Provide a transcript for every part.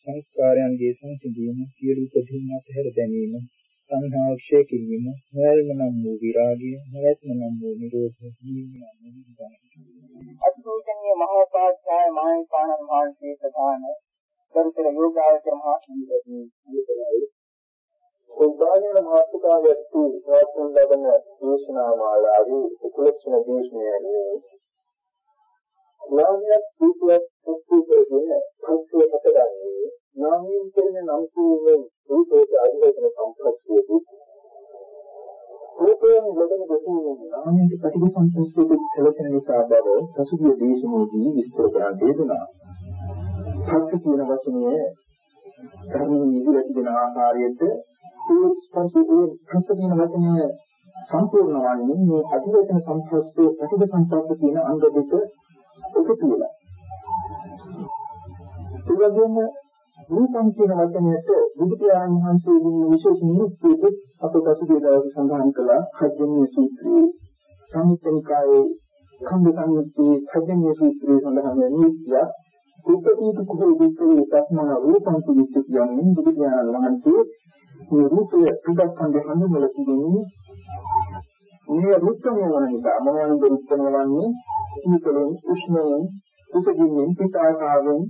සංස්කාරයන්ගේ සංසිඳීම සියලු උපදීන් අතහැර දැමීම සංහාව ක්ෂය කිරීම නොයල්ම නම් වූ විරාගය නොයත්ම නම් වූ නිරෝධය අත්පූජනීය මහෝපාধ্যাය මහේපාණන් වහන්සේ ප්‍රධාන කරුතර යෝගාවචර මහා සංඝරත්නයේ පිළිපදයි උදාහරණ මාතෘකාවත්තු ප්‍රාර්ථන ලබන දේශනා මාලාවේ උපලක්ෂණ දේශනාවේ නාමයක් දීපයක් සුසු කරගෙන පස්සේ හටගන්නේ නාමයෙන් කියන නම් කීමෙන් රූපයේ අධිවචන සම්ප්‍රස්තියදී රූපයෙන් ලැබෙන දෙකේ නාමයෙන් ප්‍රතිග සම්ප්‍රස්තියදී සැලසෙන නිසා බව පසුගිය දේශනාවේදී විස්තර කරලා දෙන්නා. පස්ස කියන වචනය ධර්මයේ ඉදිරියට තිබෙන ආකාරයට ඒ ස්පර්ශයේ පස්ස කියන වචනය සම්පූර්ණ වන්නේ මේ අධිවචන සම්ප්‍රස්තිය ප්‍රතිග සම්ප්‍රස්තිය කියන අංග දෙක එකතු වෙලා. ඒ වගේම රූපම් කියන වචනයට බුදු පියාණන් වහන්සේ දුන්න විශේෂ නිරුක්තියක් අපේ පසුගිය දවසේ සඳහන් කළා හජ්ජනීය සූත්‍රයේ සම්මිතනිකායේ ඛණ්ඩ සංයුත්තේ හජ්ජනීය සූත්‍රයේ සඳහන් වෙන නිරුක්තිය උපදීත කුහල විස්තරයේ තස්මා රූපම් සුවිච්ච කියන්නේ බුදු පියාණන් වහන්සේ මේ රූපය සුදස්සන්ද හඳුන්වලා තිබෙන්නේ මේ රුක්කම වන නිසා මොනවාද රුක්කම වන්නේ සීතලෙන් උෂ්ණයෙන් උසගින්නෙන් පිටාකාරයෙන්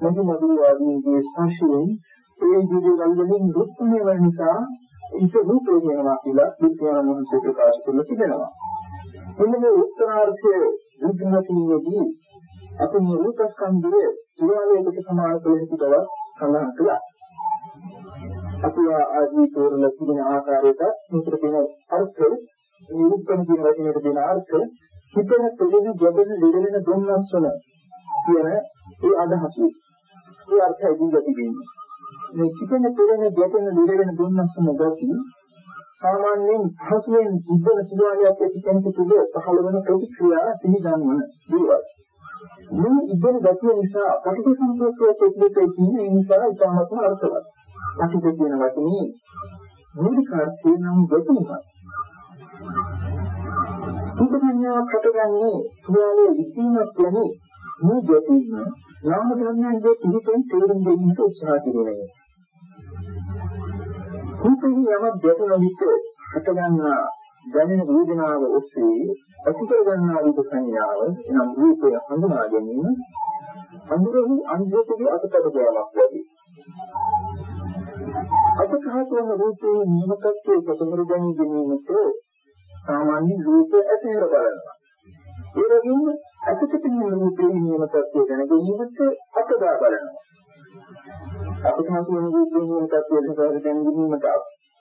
මధు මధు ආදීගේ ස්පර්ශයෙන් ඒ ජීවිතවල වලින් රුක්කම වන නිසා ඒක රූපේ වෙනවා කියලා බුද්ධයාණන් වහන්සේ ප්‍රකාශ කරලා තිබෙනවා. මෙන්න මේ උත්තරාර්ථයේ විද්‍යාත්මකයේදී අපි මේ රූපස්කන්ධය සියලුකට සමාන කළ යුතු බව සඳහන් කළා. අපි ආදී තෝරලා තිබෙන ආකාරයට මේකට තියෙන අර්ථය නිරුක්තන කියන වචනයට දෙන අර්ථ හිතන දෙවෙනි ගැඹුරු දෙවෙනි දුන්නස් වන කියන ඒ අදහස. ඒ අර්ථය දීලා තිබෙනවා. මේ හිතන දෙවෙනි ගැඹුරු දෙවෙනි දුන්නස් වන ගති සාමාන්‍යයෙන් පහසුවෙන් ඉබ්බන සිදුවාලියක් ඇති කෙනෙකු තුළ පහළ වෙන ප්‍රතික්‍රියා සිහි ගන්නවන දේවල්. මේ ඉබ්බන ගතිය නිසා ප්‍රතිසංකල්පයක් එක්කේ තියෙන ඒ නිසා ඉතාමත්ම අර්ථවත්. අතික කියන වචනේ මූලික අර්ථය නම් ගැටුමක්. සුඛ සංඥාවක් හටගන්නේ ක්‍රියාවේ විසීමක් කියන්නේ මේ ගැටීම නාම ධර්මයන්ගේ පිළිපෙන් තේරුම් ගැනීමට උත්සාහ කිරීමයි. කුපිහි යමක් ගැටුණ විට හටගන්නා දැනෙන වේදනාව ඔස්සේ අතිකර ගන්නා රූප සංඥාව එනම් රූපය හඳුනා ගැනීම අඳුරෙහි අන්ධකගේ අතකට ගෑමක් වගේ. අපකහස වන රූපයේ නිමකත්වයේ ප්‍රතිමර ගැනීමට සාමාන්‍ය රූපය ඇතේර බලනවා. ඒ වගේම අසුත පිළිම රූපයේ නියමතත්වය දැන ගැනීමට අතදා බලනවා. අපකහස වන රූපයේ නියමතත්වය දැන ගැනීමට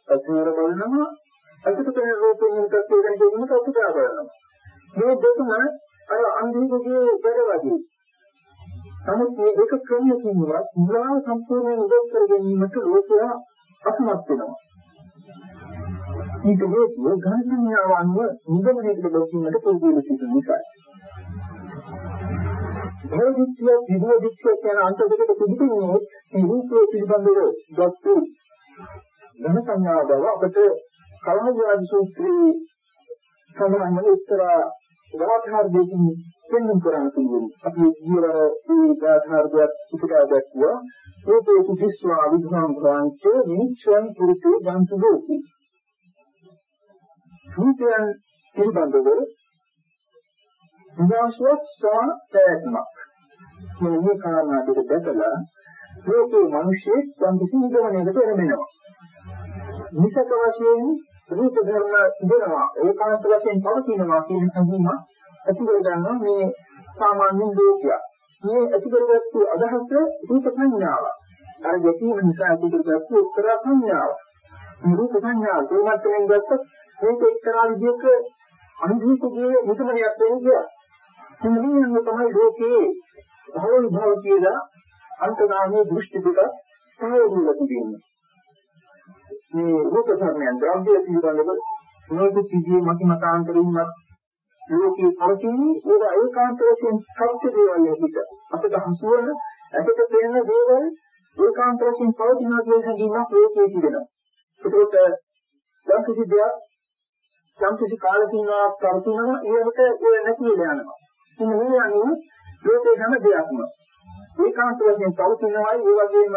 ඇතේර බලනවා. අසුත පිළිම රූපයේ නියමතත්වය දැන ගැනීමට අතදා බලනවා. මේ දෙකම අර අන්ධිකගේ වැඩ වගේ. නමුත් මේ එක ක්‍රමයකින්වත් මුලාව සම්පූර්ණයෙන් උදව් කර ගැනීමට ලෝකයා අසමත් වෙනවා. ඊට හේතුව ගාන්ධිනියවන්ව නිගමනයකට දක්වන්නට පුරුදු සිටින නිසා. භෞතිකය විභෝධිත්‍ය කියන අන්ත දෙකට පිළිපින්නේ මේ රූපය පිළිබඳව දක්තු ධන සංඥා බව අපට කලහජාති සූත්‍රයේ සඳහන් වන එක්තරා ගාථාර දෙකින් පෙන්වන්න කරන්න පුළුවන්. අපි ජීවන මේ ගාථාර්ගයක් පිටකා දැක්වුවා. රූපේ සුදිස්වා විධාම් ප්‍රාංච නිච්ඡන් පුරුතේ ගන්තු දෝති. රූපයන් පිළිබඳව විනාශවත් සාතේත්මක්. මේ කාරණා දෙක දැකලා ලෝකේ මිනිස්සේ සම්පූර්ණ නිගමනයකට එරෙනවා. නිසක වශයෙන් රූප ධර්ම දෙනවා ඒකාන්ත වශයෙන් පවතිනවා කියන සංකීම ඇතිකර ගන්නවා මේ සාමාන්‍ය ලෝකයක්. මේ ඇතිකරගත්තු අදහස රූප සංඥාව. අර ගැටීම නිසා ඇතිකරගත්තු උත්තර සංඥාව. මේ රූප සංඥාව දෙමත්යෙන් ගත්තොත් මේක එක්තරා විදිහක අනුභූතියේ මුතුමනියක් වෙන්නේ. මේ තමයි ලෝකයේ භව විභව කියලා අන්තනාමයේ දෘෂ්ටි දෙක සමෝධිලා තිබෙන්නේ. මේ රූප ධර්මයන් ද්‍රව්‍ය පිළිබඳව මේක සිදුවේ මත මතාන්තරින්වත් ලෝකේ පවතින්නේ ඒක ඒකාන්ත වශයෙන් සත්‍ය දේවල් විදිහට අපිට හසුවන අපිට පේන දේවල් ඒකාන්ත වශයෙන් පවතිනවා කියන හැඟීමක් ලෝකයේ තිබෙනවා. ඒකට යම් කිසි දෙයක් යම් කිසි කාල සීමාවක් පවතිනවා ඒකට ඒ නැති වෙලා යනවා. ඉතින් මේ අනුව ලෝකේ හැම දෙයක්ම ඒකාන්ත වශයෙන් පවතිනවායි ඒ වගේම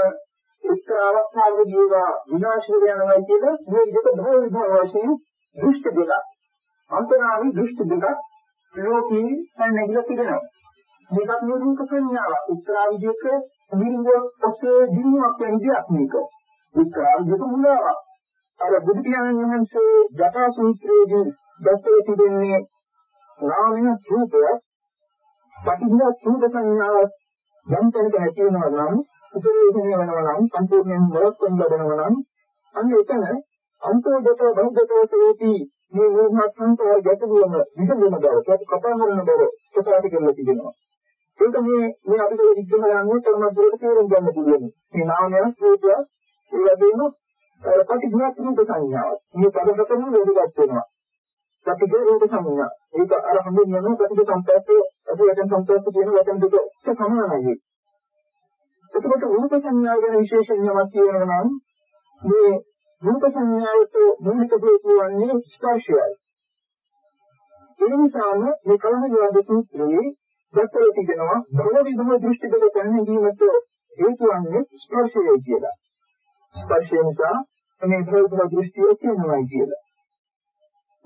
එක්තර අවස්ථාවකදී ඒවා විනාශ වෙලා යනවා කියලා මේ විදිහට භව විභව වශයෙන් දෘෂ්ටි දෙක අන්තරාමි දෘෂ්ටි දෙක ලෝකී පැනගිලා තිබෙනවා. මේකත් මේ රූප සංඥාව. එක්තරා විදිහක නිර්වෝත් ඔස්සේ දිනුවක් වෙන විදිහක් මේක. එක්තරා විදිහක මුලාවක්. අර බුදු පියාණන් වහන්සේ ජටා සූත්‍රයේදී දැක්වේ තිබෙන්නේ නාමය රූපය පටිඝ රූප සංඥාව යම් තැනක ඇති වෙනවා නම් උපරේෂණය වෙනවා නම් සම්පූර්ණයෙන් මොලොත්ෙන් ලැබෙනවා නම් අන්න එතන අන්තෝදත බෞද්ධතෝ තේති මේ වුණත් සංතෝර ගැටලුවම විසඳන බව කතා කරන බව ප්‍රකාශ කරලා තිබෙනවා. ඒක මේ මේ අපිට විග්‍රහ කරන්නේ තරමක් දුරට තේරුම් ගන්න පුළුවන්. මේ නාමය රූපය ඒ වගේම ප්‍රතිඥා රූප සංඥාව මේ පදකටම වේදගත් වෙනවා. ප්‍රතිගේ රූප සංඥා. ඒක අර හඳුන්වන ප්‍රතිගේ සංපස්සේ අපි වචන සංපස්සේ කියන වචන දෙක සමානයි. එතකොට රූප සංඥාව ගැන විශේෂයෙන් යමක් කියනවා නම් මේ රූප සංඥාවට මූලික හේතුව වන්නේ ස්පර්ශයයි. ඒ නිසාම මේ කලහජාද සූත්‍රයේ දැක්වලා තිබෙනවා බල විභව දෘෂ්ටි දෙක පැනනීමට හේතු වන්නේ ස්පර්ශයයි කියලා. ස්පර්ශය නිසා මේ බල විභව දෘෂ්ටිය තියෙනවා කියලා.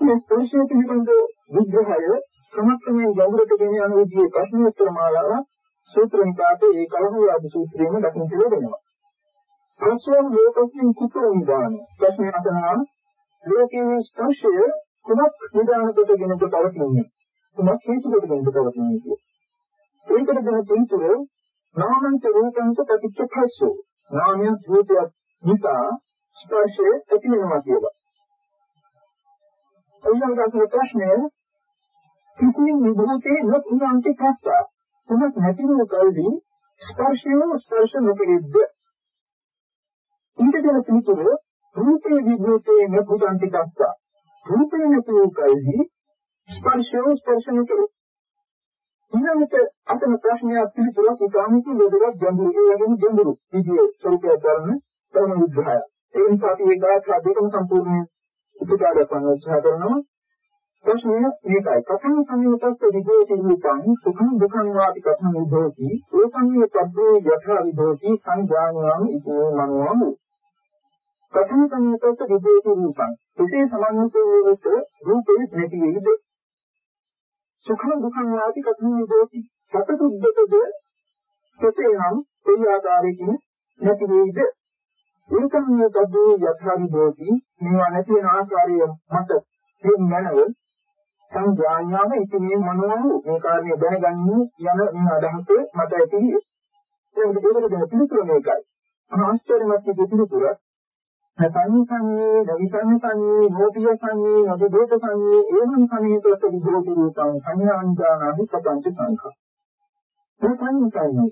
මේ ස්පර්ශය පිළිබඳ විග්‍රහය සමස්තයෙන් ගැඹුරට ගෙන යන විදිහේ ප්‍රශ්නෝත්තර මාලාවක් සූත්‍ර නිපාතේ ඒ කලහුවාද සූත්‍රයේම දක්වන වෙනවා. ප්‍රශ්න ලෝකයෙන් කුතුහල නිදාන. ප්‍රශ්න අහනවා ලෝකයේ ස්පර්ශය කුමක් නිදාන කොටගෙන පවතින්නේ? කුමක් හේතු කොටගෙන පවතින්නේ? ඒකට දෙන පිළිතුර නාමන්ත රූපන්ත ප්‍රතිච්ඡපස්සෝ. නාමය රූපයක් නිසා ස්පර්ශය ඇති වෙනවා කියලා. ඊළඟට ප්‍රශ්නය කිසිම විභූතේ නොකුණාන්ති කස්සා තුනක් නැති වූ කල්හි ස්පර්ශය ස්පර්ශ නොකෙරෙද්ද? ඊට දෙන පිටුර රූපේ විභූතේ නපුතන්ති කස්සා රූපේ නැති වූ කල්හි ස්පර්ශය ස්පර්ශ නොකෙරෙද්ද ඊළඟට අතන ප්‍රශ්නයක් පිළිතුරක් ඉතාමත් ලොකුවක් ගැඹුරු ඒ වගේම ගැඹුරු විදියේ ස්වરૂපයක් ගන්න ධර්ම විග්‍රහය. ඒ නිසා අපි ඒක දෙකම සම්පූර්ණ උපකාර කරන්න උත්සාහ කරනවා. ප්‍රශ්නය මේකයි. කතං සංයුතස්ස විදේති රූපං සුඛං දුඛං වාති කතං විදෝති ඒ සංයුතබ්බේ යථා විදෝති සංජානනං ඉතේ මනෝම කතං සංයුතස්ස විදේති රූපං එසේ සමන්විතවේත රූපේ නැති වේද සුඛං දුඛං වාති කතං විදෝති සතතුද්දතද කෙසේනම් ඒ ආකාරයකින් නැති වේද ඒ සංයුතබ්බේ යථා විදෝති මේවා නැති වෙන ආකාරය මත දෙන්නනව සංඥාඥාව ඉතිමේ මනෝව මේ කාර්යය දැනගන්නේ යන මේ අදහස මට ඇතියි. ඒකට ඒකට දෙන පිළිතුර මේකයි. ආශ්චර්යමත් පිළිතුර සංසංයේ, දවිසංසංයේ, භෝතිය සංයේ, නබෝධ සංයේ, ඒනම් සංයේතස විභෝති රූපං සංඥාංජානාහි පතංච සංඛා. මේ සංසංයේ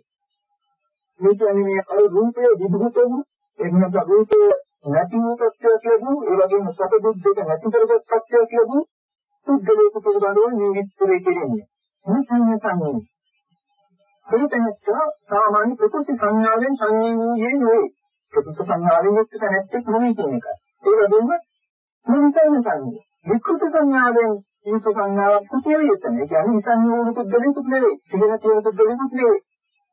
මේ කියන්නේ මේ අර රූපයේ විභූත වූ එහෙම රූපයේ නැති වූ සත්‍යය කියපු ඒ වගේම සත දුක් දෙක නැති කරගත් සත්‍යය කියපු පුද්ගලයෙකු පිළිබඳව නිවිස්තරය කෙරෙන්නේ. මේ සංඥා සංඥා. ඒකෙනෙක් සාමාන්‍ය ප්‍රකෘති සංඥාවෙන් සංයම වූයේ නෙවෙයි. ප්‍රකෘති සංඥාවෙන් යුක්ත තැනැත්තෙක් නෙවෙයි කියන එක. ඒ වගේම මුලින්ම සංඥා. විකෘති සංඥාවෙන් යුක්ත සංඥාවක් කුතියෙ එතන. ඒ කියන්නේ විසංයෝග පුද්ගලෙකුත් නෙවෙයි. සිහින තියෙන පුද්ගලෙකුත් නෙවෙයි.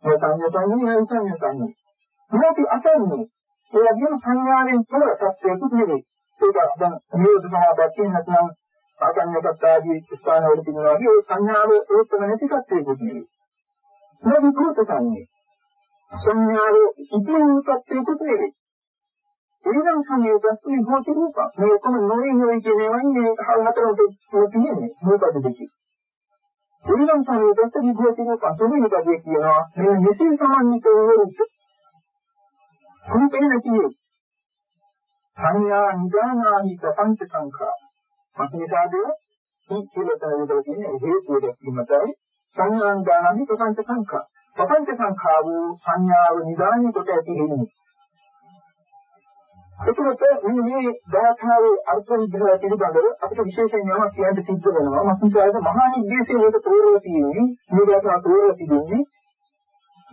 මේ සංඥා සංඥා සංඥා සංඥා. මොකද අතන්නේ ඒ වගේම සංඥාවෙන් තොර සත්‍යයකුත් නෙවෙයි. ඒක දැන් නිරෝධ සමාපatti නැත්නම් ආගන්‍යකත් ආදී ස්ථානවල තිබුණා වගේ ඒ සංඥාව ඒකම නැති සත්‍යයකුත් නෙවෙයි. මේ විකෘත සංඥා. සංඥාව ඉතිරි සත්‍යයකුත් නෙවෙයි. එනිසා සංයෝගස්තු විභෝති රූප. මේ ඔක්කොම නොවේ නොවේ කියන ඒවා මේ හතරට තියෙන්නේ. මොකද දෙකේ. එනිසා සංයෝගස්තු විභෝති රූප. සෝමී පදේ කියනවා මේ නිසින් සමන්විත වූ රූපේ නැතිවේ. සංඥා නිදානාහි පංච සංඛා. මතේසාදේ මේ කියලතන කියන හේතුව දැක්වීමටයි සංඥා නිදානාහි පංච සංඛා. පංච සංඛා වූ සංඥාව නිදානි කොට ඇති වෙන්නේ. එතකොට මේ දාඨාවේ අර්ථ විග්‍රහය පිළිබඳව අපිට විශේෂයෙන් යමක් කියන්න සිද්ධ වෙනවා. මස්මිසාරද මහා නිද්දේශයේ මේක තෝරලා තියෙන්නේ. මේ දාඨා තෝරලා තිබෙන්නේ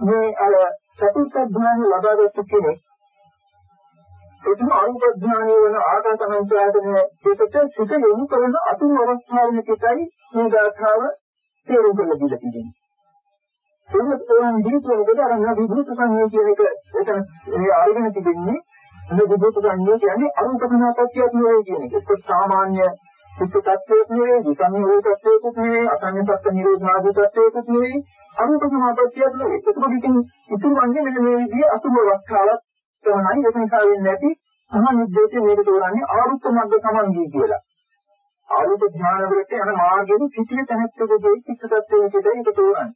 මේ අර චතුර්ථ ධ්‍යාන ලබාගත්තු කෙනෙක් එතන අරූප ඥානය වෙන ආකාසමංචායතනයේ පිටට සිත යොමු කරන අතුරු අවස්ථාවකටයි මේ ගාථාව තේරුම් ගන්න දීලා තියෙන්නේ. ඒක තෝරන දීතුවකට අර විභූත සංයෝග කියන එක එතන මේ ආයතන තිබෙන්නේ මේ විභූත සංයෝග කියන්නේ අරූප ඥානපත්‍ය නෙවෙයි කියන එක. ඒක සාමාන්‍ය සිත් tattweක් නෙවෙයි, විසංයෝග tattweකුත් නෙවෙයි, අසංයපත්ත නිරෝධාදී tattweකුත් නෙවෙයි, අරූප ඥානපත්‍යයක් නෙවෙයි. ඒක ඉතින් ඉතුරු වන්නේ මෙන්න මේ විදිහේ අසුභ අවස්ථාවක් තමයි ඒක නිසා වෙන්නේ නැති මහා නිද්දේශය මේක තෝරන්නේ ආරුක්ක මග්ග සමන්දී කියලා. ආරුක්ක ඥාන වලට යන මාර්ගයෙන් කිසිම තැනකදී චිත්ත tattweකට ඒක තෝරන්නේ.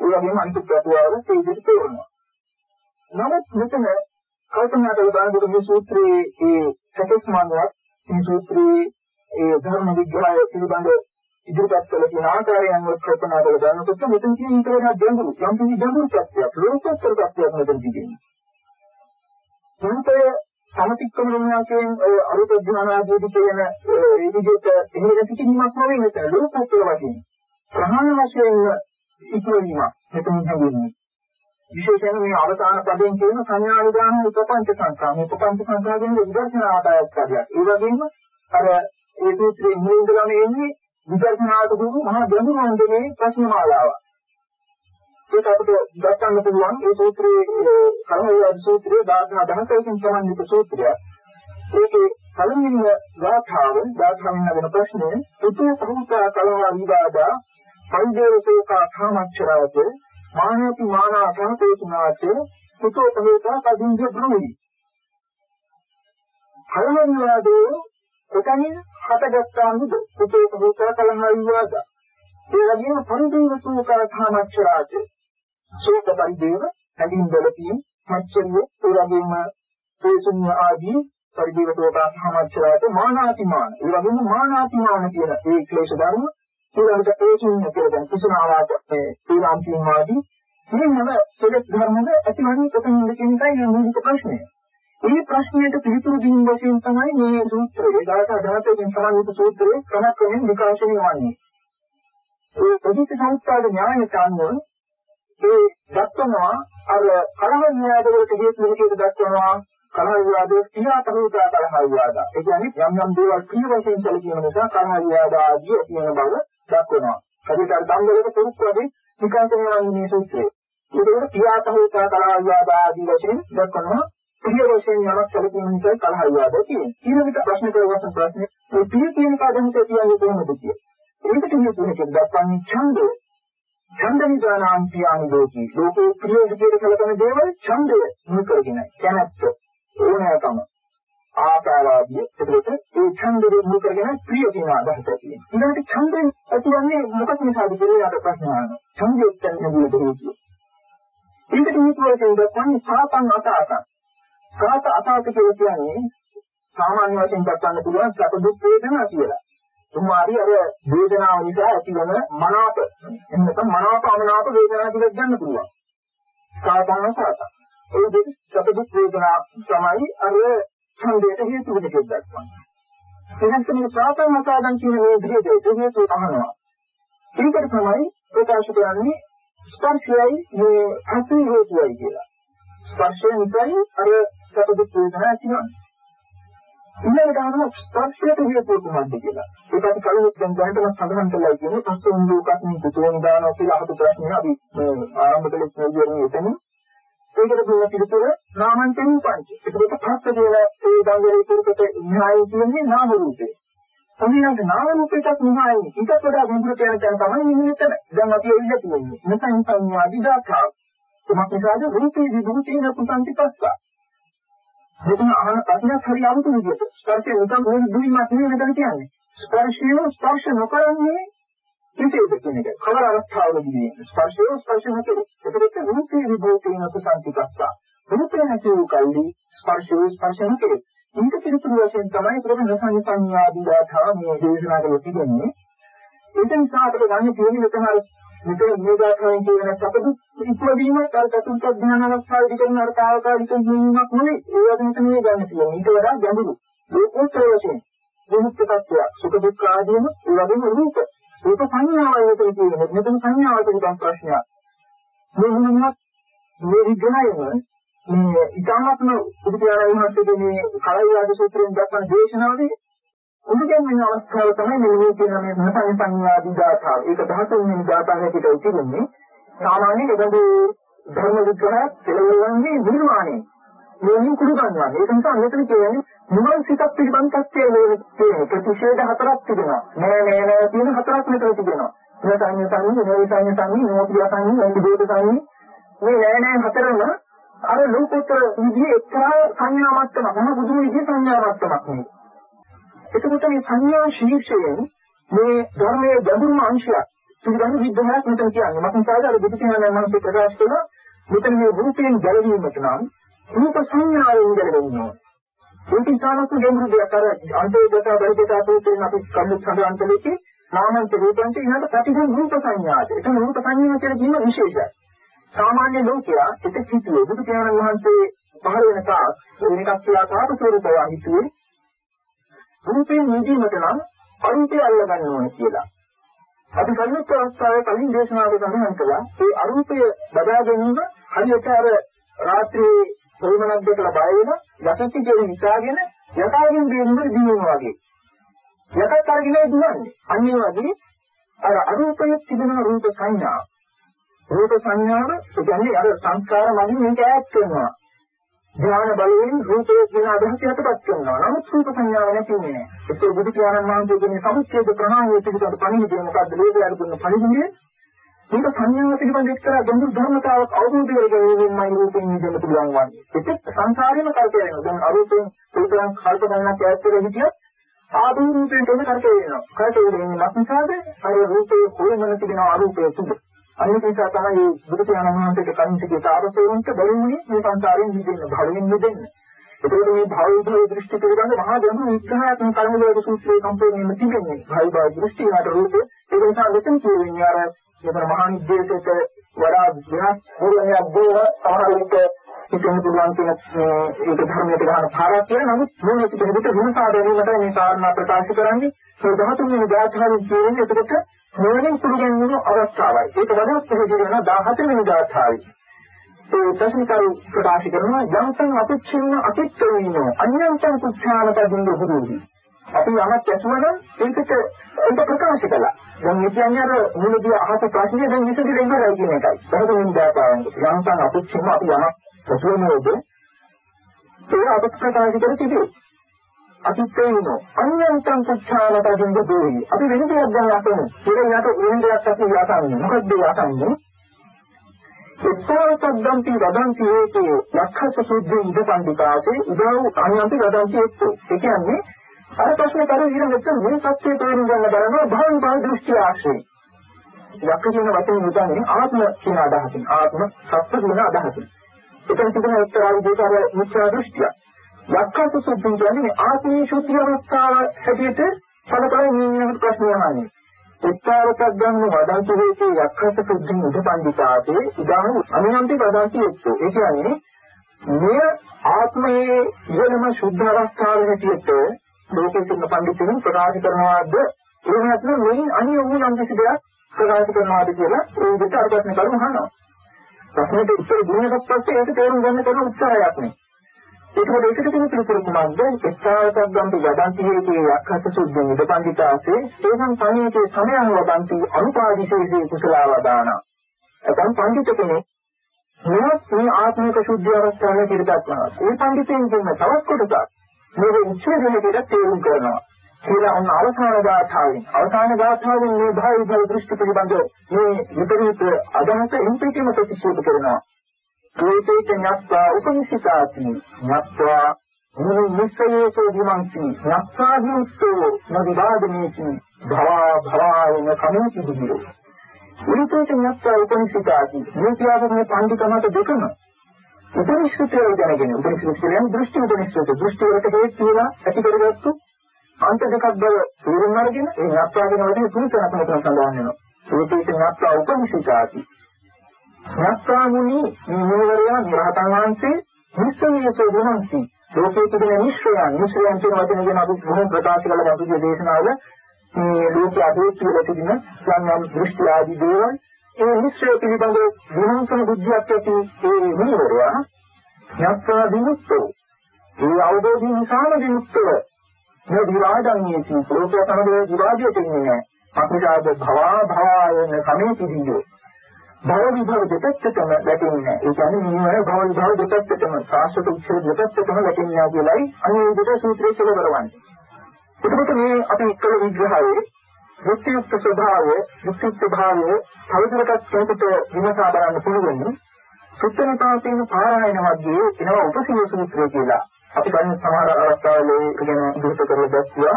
ඒ වගේම අනිත් ප්‍රතිවාද ඒ විදිහට තෝරනවා. නමුත් මෙතන කල්පනා කරලා බලනකොට මේ සූත්‍රයේ ඒ සකස්මානවත් මේ සූත්‍රයේ ඒ ධර්ම විග්‍රහය පිළිබඳ ඉදිරිපත් කළ තියෙන ආකාරයන් වල කල්පනා කරලා බලනකොට මෙතන තියෙන ඊට වඩා ගැඹුරු යම් කිසි ගැඹුරු සත්‍යයක් ලෝකෝත්තර සත්‍යයක් මෙතන තියෙනවා. සංකය සමතික්‍රම විඤ්ඤාණයෙන් අරුත ධ්‍යාන ආදී කියන ඒ විදිහට එහෙම පිටින්මක් නොවේ මෙතන ලෝකෝත්තර වශයෙන්. ප්‍රහාණ වශයෙන් ඉක්මවීම මෙතන හඳුන්වන්නේ. විශේෂයෙන් මේ අවසාන පදයෙන් කියන සංඥා විදාන උපපංච සංඛා මේ උපපංච සංඛා කියන්නේ විදර්ශනාටයක් කරලා. ඒ වගේම අර ඒ සූත්‍රයේ මුලින්දම එන්නේ විදර්ශනාට දුරු මහා ගැඹුරු අන්දමේ ප්‍රශ්න මාලාවක්. ඒක අපිට දක්වන්න පුළුවන් ඒ සූත්‍රයේ කර්මවිද සූත්‍රයේ 1000 සමන්විත සූත්‍රයක්. ඒකේ පළවෙනි ගාථාව ගාථාවෙන් වෙන ප්‍රශ්නේ උතු සමුත්‍රා කලවා විවාදා පංජේරසෝකා කාමච්චරාත මානති මානා සංකේතුනාත උතු පහේතා කදින්ජ භ්‍රමයි. පළවෙනි වාදයේ කොතනින් හටගත්තාන්ද උතු පහේතා කලවා විවාදා ඒ වගේම පරිදේවසෝකා කාමච්චරාත ශෝක පරිදේව හැඳින් බලපීම් මච්චරිය ඒ වගේම තේසුඤ්ඤ ආදී පරිදේවතෝපා සමාචරයට මානාතිමාන ඒ වගේම මානාතිමාන කියන ඒ ක්ලේශ ධර්ම ඊළඟට තේසුඤ්ඤ කියලා දැන් කුසනාවාද මේ ඊළාන්තිම ආදී මෙන්නම සෙලෙස් ධර්මද ඇතිවන්නේ කොතනින්ද කියන එකයි මූලික ප්‍රශ්නය. මේ ප්‍රශ්නයට පිළිතුරු දීම වශයෙන් තමයි මේ සූත්‍රයේ දායක ධාතයෙන් සමන්විත සූත්‍රයේ ක්‍රමක්‍රමයෙන් විකාශනය වන්නේ. ඒ ප්‍රතිසංස්කාර ඥානයට අනුව ඒ දක්වනවා අර කලහ විවාද වලට හේතු විදිහට දක්වනවා කලහ විවාදයේ ක්‍රියාපරිතා කලහ විවාද. ඒ කියන්නේ යම් යම් දේවල් ක්‍රිය වශයෙන් සැලකීම නිසා කලහ විවාද ආදී කියන බව දක්වනවා. හරියට අර ධම්මවලට පුරුක් වගේ විකාශනය වන්නේ මේ සූත්‍රයේ. ඒකවල ක්‍රියාපරිතා කලහ විවාද ආදී වශයෙන් දක්වනවා. ක්‍රිය වශයෙන් යමක් සැලකීම නිසා කලහ විවාද තියෙනවා. ඊළඟට ප්‍රශ්න කරවන ප්‍රශ්නේ මේ පිය කියන කාදෙන්ට කියන්නේ කොහොමද කියලා. ඒකට කියන්නේ කොහොමද දක්වන්නේ ඡන්දය ඡන්ද නිදානාන් පියානි ලෝකී ලෝකේ ප්‍රිය විදියට කලකන දේවල් ඡන්දය මුල් කරගෙන කැමැත්ත ඕනෑකම ආකාරාදී ඒකට ඒ ඡන්දේ මුල් කරගෙන ප්‍රිය කියන අදහස තියෙනවා. ඊළඟට ඡන්දෙන් ඇතිවන්නේ මොකක් නිසාද කියලා යට ප්‍රශ්න අහනවා ඡන්දය කියන්නේ මොකද හේතුව. ඊට හේතුව කියන්නේ සාතන් අතාතන් සාත අතාත කියලා කියන්නේ සාමාන්‍ය වශයෙන් දක්වන්න පුළුවන් සැප දුක් වේදනා කියලා. තුමාරි අර වේදනාව නිසා ඇතිවන මනාප එන්නතම මනාප අමනාප වේදනා කියලා ගන්න පුළුවන්. සාධාරණ සාත. ඒ දෙක සතුට වේදනා තමයි අර ඡන්දයට හේතු වෙන දෙයක් දක්වන්නේ. එහෙනම් මේ සාධාරණ සාධන් කියන මේ විදිහට හේතු අහනවා. ඒකට තමයි ප්‍රකාශ කරන්නේ ස්පර්ශයයි මේ අසු හේතුවයි කියලා. ස්පර්ශය නිසායි අර සතද වේදනා ඇතිවන්නේ. ඊළඟට අහන ස්පර්ශයට හේතුව කොහොමද කියලා. ඒක අපි කලින් දැන් දැනටම සඳහන් කළා කියන්නේ පස්වෙනි ලෝකස්මී පුතෝන් දානවා කියලා අහපු ප්‍රශ්නේ අපි ආරම්භ කළේ කියන්නේ එතන. ඒකට දුන්න පිළිතුර නාමන්තෙන් පංච. ඒකට පස්ස කියලා ඒ දඟලේ පුරුකට න්‍යාය කියන්නේ නාම රූපේ. සමහරවිට නාම රූපයටත් නිහායයි. ඊටත් වඩා ගැඹුරට යන තැන තමයි මෙතන. දැන් අපි එන්න තියෙන්නේ. මෙතන සංඥා විදාකාව. කොහොමද නිසාද රූපේ විභූතින කුසන්තිපස්සා. මෙතන අහන ප්‍රශ්නයක් හරි අමුතු විදිහට ස්පර්ශය නිකන් මොන දුරිමත් නෙවෙයි මෙතන කියන්නේ. ස්පර්ශය ස්පර්ශ නොකරන්නේ කිසිද කියන එක. කවර අවස්ථාවකදී ස්පර්ශය ස්පර්ශ නොකරේ. ඒකට රූපේ විභූතින කුසන්තිපස්සා. රූපේ නැති වූ කල්ලි ස්පර්ශය ස්පර්ශ නොකරේ. මේක පිළිතුරු වශයෙන් තමයි ප්‍රබල නසං සංඥාදී දාඨා මේ දේශනා කරලා තිබෙන්නේ. ඒක නිසා අපිට ගන්න තියෙන මෙතන මෙතන නියෝගයෙන් කියන සපදු ඉක්වීමත් අර චතුර්ථ ධ්‍යාන අවස්ථාවේදී කරන අර තාවකාලික ජීවීමක් නෙවෙයි. ඒ වගේ මෙතන මේ ගන්න තියෙන්නේ. ඊට වඩා ගැඹුරු. ලෝකෝත්තර වශයෙන් විමුක්ත tattya සුඛ දුක්ඛ ආදීන ඒ වගේම රූප. රූප සංඥාවයි මෙතන කියන්නේ. මෙතන සංඥාවට උදන් ප්‍රශ්නයක්. මේ මොනවත් මේ විග්‍රහයම මේ ඊටාත්ම බුදුපියාණන් වහන්සේගේ මේ කලයිවාද සූත්‍රයෙන් දක්වන දේශනාවේ උදගෙන වෙන අවස්ථාව තමයි මේ කියන මේ මතන් සංඥාදී ධාතාව. ඒක 13 වෙනි ධාතාව හැටියට උතිරෙන්නේ. සාමාන්‍යයෙන් ඒකද ධර්ම විග්‍රහ කෙලවරන්ගේ නිර්මාණය. මේකින් කුඩු ගන්නවා. ඒක නිසා මෙතන කියන්නේ නිවන් සිතක් පිළිබඳ තත්ත්වය මේ ප්‍රතිශේධ හතරක් තිබෙනවා. නෑ නෑ නෑ කියන හතරක් මෙතන තිබෙනවා. මේ සංඥා සංඥා, මේ සංඥා සංඥා, නෝතිය සංඥා, නිදේත සංඥා. මේ නෑ නෑ හතරම අර ලෝකෝත්තර විදිහේ එක්තරා සංඥා මට්ටමක්. මොන බුදු විදිහේ සංඥා මට්ටමක් නෙවෙයි. එතකොට මේ සංඥා ශීර්ෂයෙන් මේ ධර්මයේ ගැඹුරුම අංශයක් පිළිබඳ විද්‍යාවක් මෙතන කියන්නේ. මම හිතාද අර බුදු සිනහන මනසේ ප්‍රකාශ කළා මෙතන මේ රූපයෙන් ගැලවීමට නම් රූප සංඥාවෙන් ගැලවෙන්න ඕන. ඒක ඉතාමත් ගැඹුරු දෙයක්. අර අන්තේගත බරිගත අපේක්ෂෙන් අපි කල්ලි සඳහන් කළේ නාමන්ත රූපන්ට ඊට ප්‍රතිගුණ රූප සංඥාද. ඒක රූප සංඥා කියලා කියන විශේෂයක්. සාමාන්‍ය ලෝකයා එක සිතුවේ බුදු පියාණන් වහන්සේ පහළ වෙන තාක් මේකක් කියලා තාප ස්වරූපව හිතුවේ රූපේ නිදීමට නම් අරූපය අල්ලගන්න ඕනේ කියලා. අපි කලින් අවස්ථාවේ කලින් දේශනාවක සඳහන් කළා ඒ අරූපය බදා ගැනීම හරියට අර රාත්‍රියේ සෝමනක් දෙකලා බය වෙන යටටි කියන නිසාගෙන යකාගෙන් දෙන්නේ දිනුවා වගේ. යකත් අරගෙන දුවන්නේ. අනිත් වගේ අර අරූපයේ තිබෙන රූප සංඥා රූප සංඥාව කියන්නේ අර සංස්කාර මගින් මේක ඈත් කරනවා. ධ්‍යාන බලයෙන් රූපයේ කියන අදහස යටපත් කරනවා. නමුත් රූප සංඥාව නැති නෑ. ඒක බුදු පියාණන් වහන්සේ කියන සමුච්ඡේද ප්‍රණාමයේ පිටට පණිවිඩය මොකද්ද? ලෝකයට දුන්න පණිවිඩය. මේක සංඥාව පිළිබඳ එක්තරා ගැඹුරු ධර්මතාවක් අවබෝධ කරගැනීමෙන්මයි රූපයෙන් නිදෙන්න පුළුවන් වන්නේ. ඒක සංසාරේම කල්පයනවා. දැන් අරූපයෙන් රූපයන් කල්පනාවක් ඇත්තට හිටියත් ආදී රූපයෙන් තොම කල්පය වෙනවා. කල්පය වෙන්නේ නැත්නම්ද? අර රූපයේ කොහෙමද තිබෙන අරූපය තුද? අනිත් නිසා තමයි බුදු පියාණන් වහන්සේට කලින් සිටි තාරසේවන්ට බැරිුනේ මේ සංසාරයෙන් මිදෙන්න, භවයෙන් මිදෙන්න. ඒකෝට මේ භවෝධය දෘෂ්ටි පිළිබඳ මහා ගැඹුරු විග්‍රහයක් මේ කර්මවේද සූත්‍රයේ සම්පූර්ණයෙන්ම තිබෙන්නේ. භවෝධය දෘෂ්ටි යට රූපේ ඒක නිසා මෙතන කියන්නේ අර මෙතන මහා නිද්දේශයට වඩා වෙනස් පූර්ණයක් දේව සමහර විට හිතෙන්න පුළුවන් කියන ඒක ධර්මයට ගන්න පාරක් කියලා නමුත් මේ පිටුපිට වෙනසා දැනීමට මේ කාරණා ප්‍රකාශ කරන්නේ ඒ 13 වෙනි ධාතහරින් කියන්නේ එතකොට මොනින් පිළිගැනීම අවස්ථාවයි. ඒක වඩා පැහැදිලි වෙන 14 වෙනි ධාතාවයි. ඒ ප්‍රශ්නකාරී ප්‍රකාශ කරනවා යම්තන් අපිච්චින්න අපිච්චින්න අන්‍යයන්තන් කුච්ඡානපදින් දුරුදී. අපි යමක් ඇසුවනම් ඒකට ඒක ප්‍රකාශ කළා. දැන් මේ කියන්නේ අර මුලදී අහස ප්‍රශ්නේ දැන් විසඳෙන්න ඉන්නයි කියන එකයි. පහදින් දාපාවන්. යම්තන් අපිච්චින්න අපි යමක් ඇසුවනෝද ඒක අපිට ප්‍රකාශ කර තිබේ. අතිත්තේන අන්‍යන්තං කුච්ඡාලතකින් දෝහි අපි වෙන දෙයක් දැන් අසමු ඒක යට වෙන දෙයක් අපි යසන්නේ මොකද්ද යසන්නේ එක්තරාසද්දන්ති වදන්ති ඒකේ ලක්ෂස සුද්ධි ඉද පණ්ඩිතාසේ උදව් අනියන්ති වදන්ති එක්කෝ ඒ කියන්නේ අර ප්‍රශ්නේ කරු ඊළඟට මේ සත්‍යය තේරුම් ගන්න බලනවා භවං භව දෘෂ්ටි ආශ්‍රේ යක්ක කියන වචනේ උදානේ ආත්ම කියන අදහසින්. ආත්ම සත්‍ය කියන අදහසින්. එතන තිබෙන එක්තරා විදිහට මිත්‍යා දෘෂ්ටියක් යක්කත් සුද්ධිය කියන්නේ ආත්මීය ශුද්ධිය අවස්ථාව හැටියට සලකලා නියම ප්‍රශ්නය අහන්නේ. උත්තරයක් ගන්න වදන්ති වේකේ යක්කත් සුද්ධිය උපපන්දිතාසේ ඉදාන අනුන්ති වදන්ති එක්ක. ඒ කියන්නේ මේ ආත්මයේ ඉගෙනම ශුද්ධ අවස්ථාව හැටියට ලෝකෙ තුන පඬිතුන් ප්‍රකාශ කරනවාද එහෙම නැත්නම් මේ අනිය වූ නම් කිසි දෙයක් ප්‍රකාශ කරනවාද කියලා ඒ විදිහට අර ප්‍රශ්න කරුණු අහනවා. ප්‍රශ්නෙට උත්තර දුන්නට පස්සේ ඒක තේරුම් ගන්න කරන උත්සාහයක් නේ. ඒකෝට ඒකට තියෙන පිළිතුර කුමක්ද? එක්තාවතක් ගම්පි වදන්ති හේතේ යක්ඛස සුද්ධ නිදපන්දිතාසේ ඒකම් පණියේ සමයං වදන්ති අනුපාදිශේෂේ කුසලවදාන. එතන පඬිත කෙනෙක් මෙවත් මේ ආත්මික ශුද්ධිය අවස්ථාවේ පිළිගන්නවා. ඒ පඬිතෙන් කියන තවත් කොටසක් මේක උච්චේ දෙයකට තේරුම් කරනවා. කියලා ඔන්න අවසාන ගාථාවෙන් අවසාන ගාථාවෙන් මේ භාවි භව දෘෂ්ටි පිළිබඳ මේ විපරීත අදහස ඉන්පිටම ප්‍රතික්ෂේප කරනවා. ඒකේත ඤත්වා උපනිෂිතාති ඤත්වා මුනි නිස්සයේසෝ විමංසි. ඤත්වාදිස්සෝ නදිවාදනේති භවා භවායන කමෝති බුදුරෝ. ඒකේත ඤත්වා උපනිෂිතාති මේ කියපේ පඬිතුමට දෙකම. උපනිෂිතය දැනගෙන උපනිෂිතය කියන්නේ දෘෂ්ටි උපනිෂිතය. දෘෂ්ටි වලට හේතු වෙලා ඇති කරගත්තු අන්ත දෙකක් බව තේරුම් අරගෙන ඒ ඥාත්වාගෙන වලින් තුන් තැනක් මෙතන සඳහන් වෙනවා. සෝතේත ඥාත්වා උපනිෂිතාති. ඥාත්වාමුනි නිවරයා නිරහතන් වහන්සේ නිස්සමීයසෝ ගුණන්ති. ලෝකයේ තිබෙන නිශ්‍රයන් නිශ්‍රයන් කියන වචන ගැන අපි බොහෝ ප්‍රකාශ කළා අපේ දේශනාවල මේ ලෝක අධේශය ලැබෙන යම් දෘෂ්ටි ආදී දේවල් ඒ නිශ්‍රය පිළිබඳව විමර්ශන බුද්ධියක් ඇති ඒ නිවරයා ඥාත්වා විමුක්තෝ ඒ අවබෝධය නිසාම විමුක්තව මේ විවාදන්නේ කියන ලෝකයේ තමයි විවාදයට ඉන්නේ නැහැ. අපිට භවා භවායන සමේතිදියෝ. භව විභව දෙපැත්තටම වැටෙන්නේ. ඒ කියන්නේ නිවන භව විභව දෙපැත්තටම සාස්වත උච්චේ දෙපැත්තටම වැටෙනවා කියලයි අනේ විදිහට සූත්‍රයේ කියවරවන්නේ. එතකොට මේ අපි කළ විග්‍රහයේ මුක්තියුක්ත ස්වභාවය, මුක්තියුක්ත භාවය තවදුරටත් කෙනෙකුට විමසා බලන්න පුළුවන්. සුත්තනිපාතේන පාරායන වර්ගයේ එනවා උපසීව සූත්‍රය කියලා. අපි දැන් සමහර අවස්ථාවල ඒක ගැන විස්තර කරලා දැක්වුවා.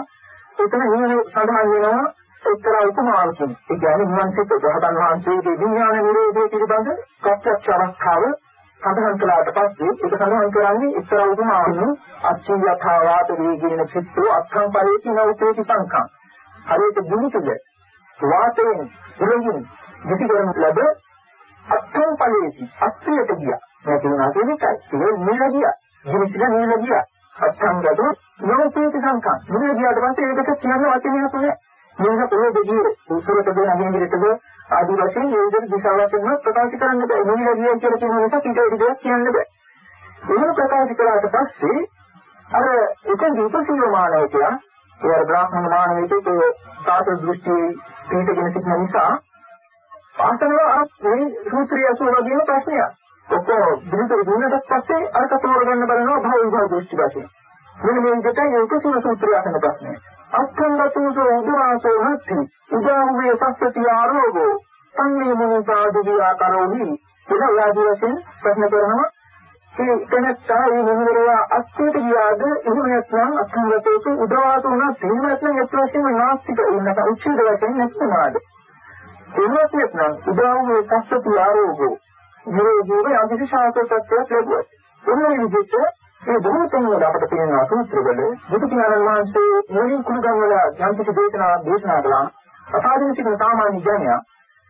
එතන නිවන සඳහන් වෙනවා එක්තරා උපමාවකින්. ඒ කියන්නේ නිවන් සිත් රහතන් වහන්සේගේ විඥාන නිරෝධය පිළිබඳ ප්‍රත්‍යක්ෂ අවස්ථාව සඳහන් කළාට පස්සේ ඒක සඳහන් කරන්නේ එක්තරා උපමාවකින් අච්චි යථාවාත වේගින චිත්තෝ අත්කම් පරිති නවතේති සංඛා. හරියට දුනිතද වාතයෙන් ඉරකින් විසිකරන ලැබ අත්කම් පරිති අත්‍යයට ගියා. මේ කියනවා කියන්නේ ඒක නිරගියා. ඉතින් නිල ගියා. අත්ංගද නෝපේත සංකම්. නිල ගියාට පස්සේ ඒකට කියන්න වචනයක් නැහැ. මේක පොළොව දෙවියෝ උසරට දෙන අගින්දිරටද ආදි වශයෙන් මේ විදිහට දිශාවකින් ප්‍රකාශ කරන්න බෑ. නිල ගියා කියලා කියන එක පිට විදිහට කියන්න බෑ. එහෙම ප්‍රකාශ කළාට පස්සේ අර එක දීපසිය මානවකයා ඒ බ්‍රාහ්මණ මානවකෙක් සාත දෘෂ්ටි පිටගෙන සිටින නිසා පාසනවා මේ සූත්‍රය අසුරගෙන ප්‍රශ්නයක්. ඔක්කොම බින්දු දුන්නට පස්සේ අර කතෝර ගන්න බලනවා භව විභව දෘෂ්ටි වශයෙන්. මෙන්න මේ විදිහට යෝකසුර සූත්‍රය අහන ප්‍රශ්නය. අත්කන්දතුසෝ උදාසෝ හත්ති උදාහුවේ සත්‍යති ආරෝගෝ. සංමේ මොනසාදුදී ආකරෝහි. කියලා යාදී වශයෙන් ප්‍රශ්න කරනවා. ඒ කෙනෙක්ටා මේ නිවරවා අත්යට ගියාද එහෙම නැත්නම් අත්කන්දතුසෝ උදාසෝ නැත්නම් එහෙම නැත්නම් එත් වශයෙන් නාස්තික උන්නත උච්චිත වශයෙන් නැත්නම්ද එහෙම නැත්නම් උදාහුවේ සත්‍යති ආරෝගෝ. නිරෝධයේ අධිශ ශාස්ත්‍ර සත්‍යයක් ලැබුවා. එන්නේ විදිහට මේ බොහෝ තැන්වල අපට පේනවා සූත්‍රවල බුදු පියාණන් වහන්සේ මුලින් කුණුගම් වල යම් කිසි දේශනාවක් දේශනා කළා. අසාධන සිටින සාමාන්‍ය ජනයා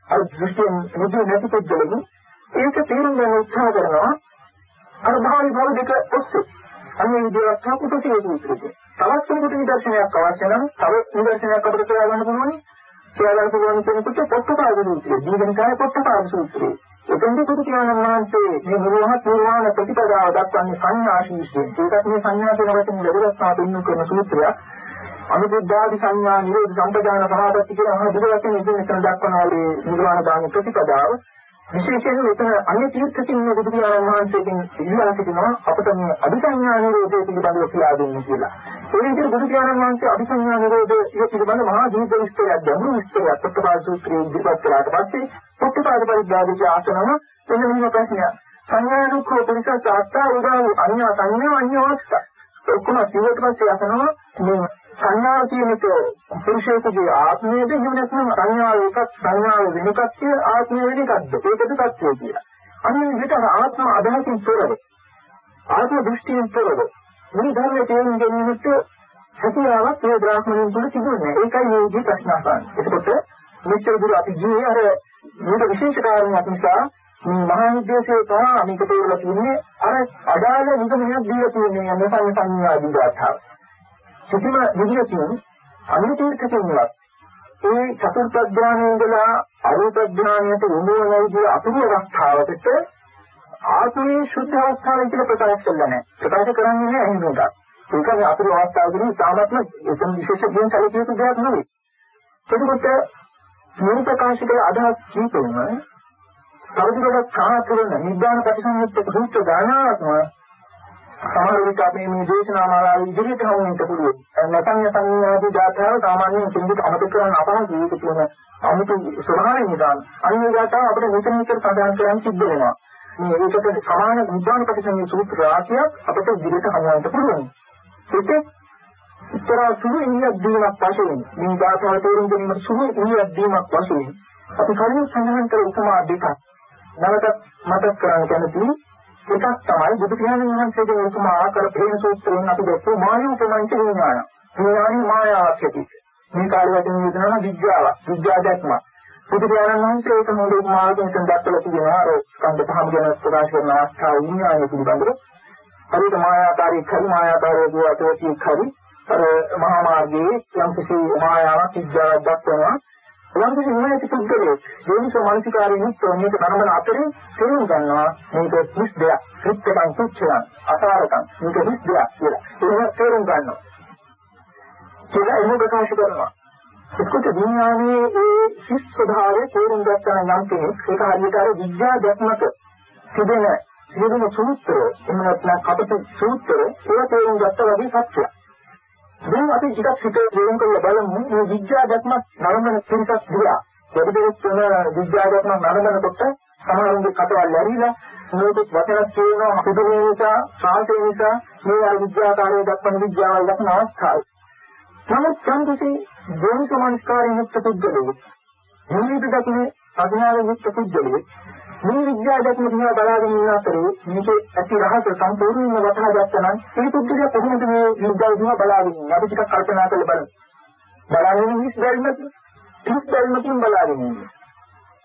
අර දෘෂ්ටියෙන් මුදු නැති පොඩ්ඩලු ඒක තේරුම් ගන්න උත්සාහ කරනවා. අර භාවි භව දෙක ඔස්සේ අන්නේ විදිහට සාකුපතිය සූත්‍රයේ. තවත් කෙනෙකුට නිදර්ශනයක් අවශ්‍ය නම් තව නිදර්ශනයක් අපිට කියලා ගන්න පුළුවන්. කියලා ගන්න පුළුවන් කෙනෙකුට පොට්ටපාද සූත්‍රය, දීගණිකාය පොට්ටපාද සූත්‍රය. එතෙන්දී බුදු පියාණන් වහන්සේ මේ නිරෝධ නිර්වාණ ප්‍රතිපදාව දක්වන්නේ සංඥා ශීර්ෂයෙන්. ඒකත් මේ සංඥා කියන වචනේ ලැබෙනවා පෙන්වන කරන සූත්‍රයක්. අනුබුද්ධාදි සංඥා නිරෝධ සම්පදාන සමාපatti කියන අහ බුදු වචනේ ඉතින් එතන දක්වනවා මේ නිර්වාණ දාන ප්‍රතිපදාව. විශේෂයෙන් මෙතන අන්‍ය තීර්ථකින් මේ බුදු පියාණන් වහන්සේගෙන් ඉල්ලා සිටිනවා අපට මේ අභිසංඥා නිරෝධය පිළිබඳව කියලා දෙන්න කියලා. ඒ විදිහට බුදු පියාණන් වහන්සේ අභිසංඥා නිරෝධය පිළිබඳව මහා දීර්ඝ විස්තරයක් ගැඹුරු විස්තරයක් ප්‍රතිපාද සූත්‍රයේ ඉදිරිපත් කළාට පස්සේ ප්‍රතිපාද පරිද්දාගේ ආසනම එන්න මෙහෙම ප්‍රශ්නයක්. සංඥා දුක්ඛ පුරිස සාත්තා උදාහරණ අන්‍ය සංඥා අන්‍ය අවස්ථා. ඔක්කොම සිවට පස්සේ ආසනම මේ සංඥාව කියන එක පුරුෂයෙකුගේ ආත්මයේද එහෙම නැත්නම් සංඥාව එකක් සංඥාව වෙනකක් කිය ආත්මය වෙන එකක්ද ඒකද තත්ත්වය කියලා. අනිත් විදිහට ආත්ම අදහසින් තොරව ආත්ම දෘෂ්ටියෙන් තොරව මේ ධර්මයේ තේරුම් ගැනීමට හැකියාවක් මේ බ්‍රාහ්මණයන් තුළ තිබුණේ. ඒකයි මේ විදිහ ප්‍රශ්න අහන්නේ. එතකොට මෙච්චර දුර අපි ජීවේ අර මේක විශේෂ කාරණයක් නිසා මහා විද්‍යාවේ තමයි මේක තේරලා තියෙන්නේ අර අදාළ නිගමනයක් දීලා තියෙන්නේ මේ සංඥා දිගාතාව. කිසිම විදිහකින් අනිතීර්ථකින්වත් ඒ චතුර්ථ ඥානයේ ඉඳලා රූප ධානයට යොමු වෙන විදිහ අතුරු අවස්ථාවකට ආත්මයේ ශුද්ධ අවස්ථාව කියලා ප්‍රකාශ කළා නැහැ. ප්‍රකාශ කරන්නේ නැහැ එහෙම එකක්. ඒක මේ අතුරු අවස්ථාවකදී සාමත්ම එතන විශේෂ ගුණ සැලකිය යුතු දෙයක් නෙවෙයි. එතකොට මේ ප්‍රකාශ කළ අදහස් කීපෙම තවදුරටත් කාතුරන නිබ්බාන ප්‍රතිසංයුක්ත සූත්‍ර දානාත්ම සමහර විට අපි මේ දේශනා මාලාවේ ඉදිරියට හමුවෙන්න පුළුවන්. නැත්නම් සංඥාදී ධාතාව සාමාන්‍යයෙන් කෙනෙකුට අමතක කරන්න අපහසු ඒක කියන අමුතු ස්වභාවය නිදාන. අනිත් ධාතාව අපිට මෙතන මෙතන සඳහන් කරන්න සිද්ධ වෙනවා. මේ ඒකට සමාන නිබ්බාන ප්‍රතිසංයුක්ත සූත්‍ර රාශියක් අපිට ඉදිරියට හමුවෙන්න පුළුවන්. ඒක ඉතර සුළු ඉනියක් දීමක් වශයෙන් මේ ධාතාව තේරුම් ගැනීම සුළු ඉනියක් දීමක් වශයෙන් අපි කලින් සඳහන් කළ උපමා දෙකක් නැවත මතක් කරගන්න කැමතියි එකක් තමයි බුදු පියාණන් වහන්සේගේ උතුමා ආකාර ප්‍රේම සූත්‍රයෙන් අපි දැක්කේ මායු ප්‍රමංච විඥාන. විඥානි මායාවක්ති. මේ කාලේ වටින විදිහම විද්‍යාව, විද්‍යා දැක්ම. බුදු පියාණන් වහන්සේ ඒක මොළේ උපමාවකින් දක්වලා තියෙනවා. අර ස්කන්ධ පහම ගැන ප්‍රකාශ කරන අවස්ථාව විඥානය පිළිබඳව. හරිද මායාකාරී කරු මායාකාරී දුවතෝටි කරු අර මහා මාර්ගයේ යම් කිසි මායාවක් විද්‍යාවක් දක්වනවා. එවන්කි ඉන්නේ පුද්ගලයේ යෝනිසෝ මානසිකාරයෙන් යුක්තව මේක නරඹන අතරේ තේරුම් ගන්නවා මේක කිස් දෙයක්. සුත්තකම් සුච්චයන් අසාරකම්. මේක කිස් දෙයක් කියලා. ඒක තේරුම් ගන්නවා. කියලා එමු ප්‍රකාශ කරනවා. එක්කොට විඥානයේ ඒ සිස් ස්වභාවය තේරුම් ගන්න නම් කෙනෙක් ඒක හරියට අර විද්‍යා දැක්මක තිබෙන සිදුවන සූත්‍ර එහෙම නැත්නම් කපට සූත්‍ර ඒක තේරුම් ගත්තා වගේ සත්‍යයක්. දැන් අපි ටිකක් හිතේ දෙයෙන් කරලා බලමු මේ විද්‍යා දැක්මක් නරඹන පිරිසක් දිලා. දෙවිදෙස් තුන විද්‍යා දැක්මක් නරඹනකොට සමහරුන්ගේ කටවල් ඇරිලා මේක වචනක් කියනවා හුදුනේ නිසා සාහිත්‍ය නිසා මේ අර විද්‍යාකාරයේ දක්වන විද්‍යාවල් දක්වන අවස්ථාවයි. නමුත් සම්පූර්ණ දෝෂ සංස්කාරයෙන් යුක්ත පුද්ගලයෙක්. නිමිති දකින්නේ අඥාන යුක්ත පුද්ගලයෙක්. මේ විද්‍යාව දැක්ම දිහා බලාගෙන ඉන්න අතරේ මේකේ ඇති රහස සම්පූර්ණයෙන්ම වටහා ගත්තා නම් ඒ පුද්ගලයා කොහොමද මේ විද්‍යාව දිහා බලාගෙන ඉන්නේ? අපි ටිකක් කල්පනා කරලා බලමු. බලාගෙන ඉන්නේ බැරිමත් ඉස් බැරිමකින් බලාගෙන ඉන්නේ.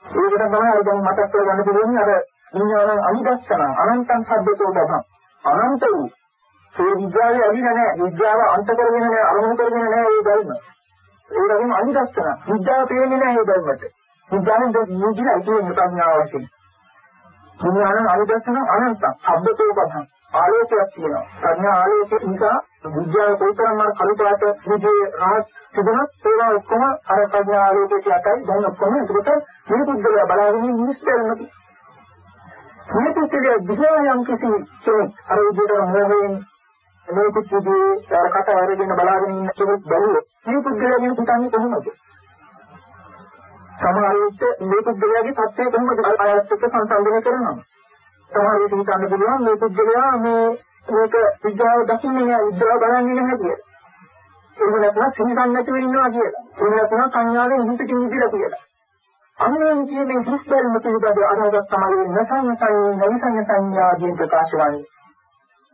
ඒකට තමයි අර දැන් මතක් කරගන්න පුළුවන් අර විඥාන අනිදස්සන අනන්තං සබ්බතෝ බහං අනන්ත වූ. ඒ විද්‍යාවේ ඇවිල්ලා නැහැ. විද්‍යාව අන්ත කරගෙන නැහැ අරමුණු කරගෙන නැහැ ඒ බැරිම ඒ වගේම අනිදස්සන. විද්‍යාව පේන්නේ නැහැ ඒ බැරිමට විද්‍යාවෙන් දෙයක් නිදිලා ඉතින් ප්‍රඥාව වශයෙන් විඥාන අනුදර්ශන අනන්ත ශබ්දතෝ පදං ආලෝකයක් තියෙනවා. ප්‍රඥා ආලෝකය නිසා විද්‍යාව කොයිතරම් අර කලිතාට විදිහේ රහස් තිබුණත් ඒවා ඔක්කොම අර ප්‍රඥා ආලෝකයට යටයි දැන් ඔක්කොම ඒකට මේ පුද්ගලයා බලාගෙන ඉන්නේ මේ පුද්ගලයා දිහායම් කිසි කෙනෙක් අර විදිහට මොහොතෙන් මේ පුද්ගලයා අර කට වරගෙන බලාගෙන ඉන්න කෙනෙක් බැලුවොත් මේ පුද්ගලයා ගැන හිතන්නේ කොහොමද? සමහර විට මේ පුද්ගලයාගේ තත්ත්වය කොහොමද අයත් එක්ක සංසන්දනය කරනවා. සමහර විට හිතන්න පුළුවන් මේ පුද්ගලයා මේ මේක විද්‍යාව දකින්නේ නැහැ විද්‍යාව බලන්නේ නැහැ කියලා. ඒක නැත්නම් සිහිගන්න නැතුව ඉන්නවා කියලා. ඒක නැත්නම් සංඥාවෙන් හිතකින් ඉදිරිය කියලා. අන්නේ කියන්නේ හිස්බල්ම පිළිබඳ අදහස් තමයි නැසං සංඥා නැසං සංඥාදී ප්‍රකාශ වන්නේ.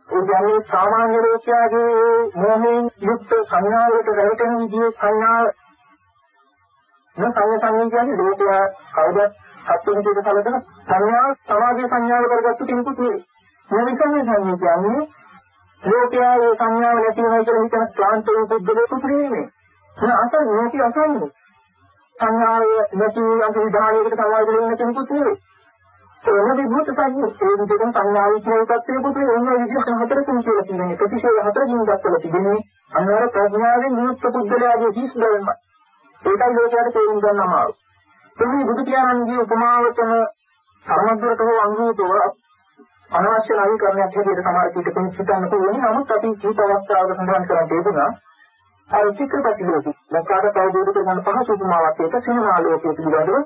ඒ කියන්නේ සාමාන්‍ය ලෝකයාගේ මොහොමින් යුක්ත සංඥාවලට රැවටෙන විදිහේ සංඥා මේ සංඥා සංඥා කියන්නේ ලෝකයා කවුද සත්‍ය විදිහට කලදන සංඥා සමාධි සංඥාව කරගත්තු කෙනෙකුට නෙවෙයි. මේ විසංඥා සංඥා කියන්නේ ලෝකයා ඒ සංඥාව නැති වෙනවා කියලා හිතන ක්ලාන්ත වූ පුද්ගලයෙකුට නෙවෙයි. ඒ අසල් නැති අසන්නේ. සංඥාව නැති අන්ත විධානයකට සමාජ වෙන්න කෙනෙකුට නෙවෙයි. ඒ මොකද භූත සංඥා ඒ විදිහට සංඥාව කියන එකත් ඒකට ඕන විදිහට හතරකින් කියලා තියෙනවා. ප්‍රතිශේධ හතරකින් දක්වලා තිබෙන්නේ අන්නර ප්‍රඥාවෙන් නියුක්ත පුද්ගලයාගේ හිස් බවමයි. ඒකයි ලෝකයට තේරුම් ගන්න අමාරු. එන්නේ බුදු පියාණන්ගේ උපමාවචන සමග්‍රත හෝ අංගීතව අනවශ්‍ය නවීකරණයක් හැටියට සමහර කීට කෙනෙක් හිතන්න පුළුවන්. නමුත් අපි කීප අවස්ථාවක සඳහන් කරලා තිබුණා අර චිත්‍රපටි ලෝකෙ ලක්කාට තවදුරටත් ගන්න පහසු උපමාවක් එක සිනමා ලෝකයේ පිළිබඳව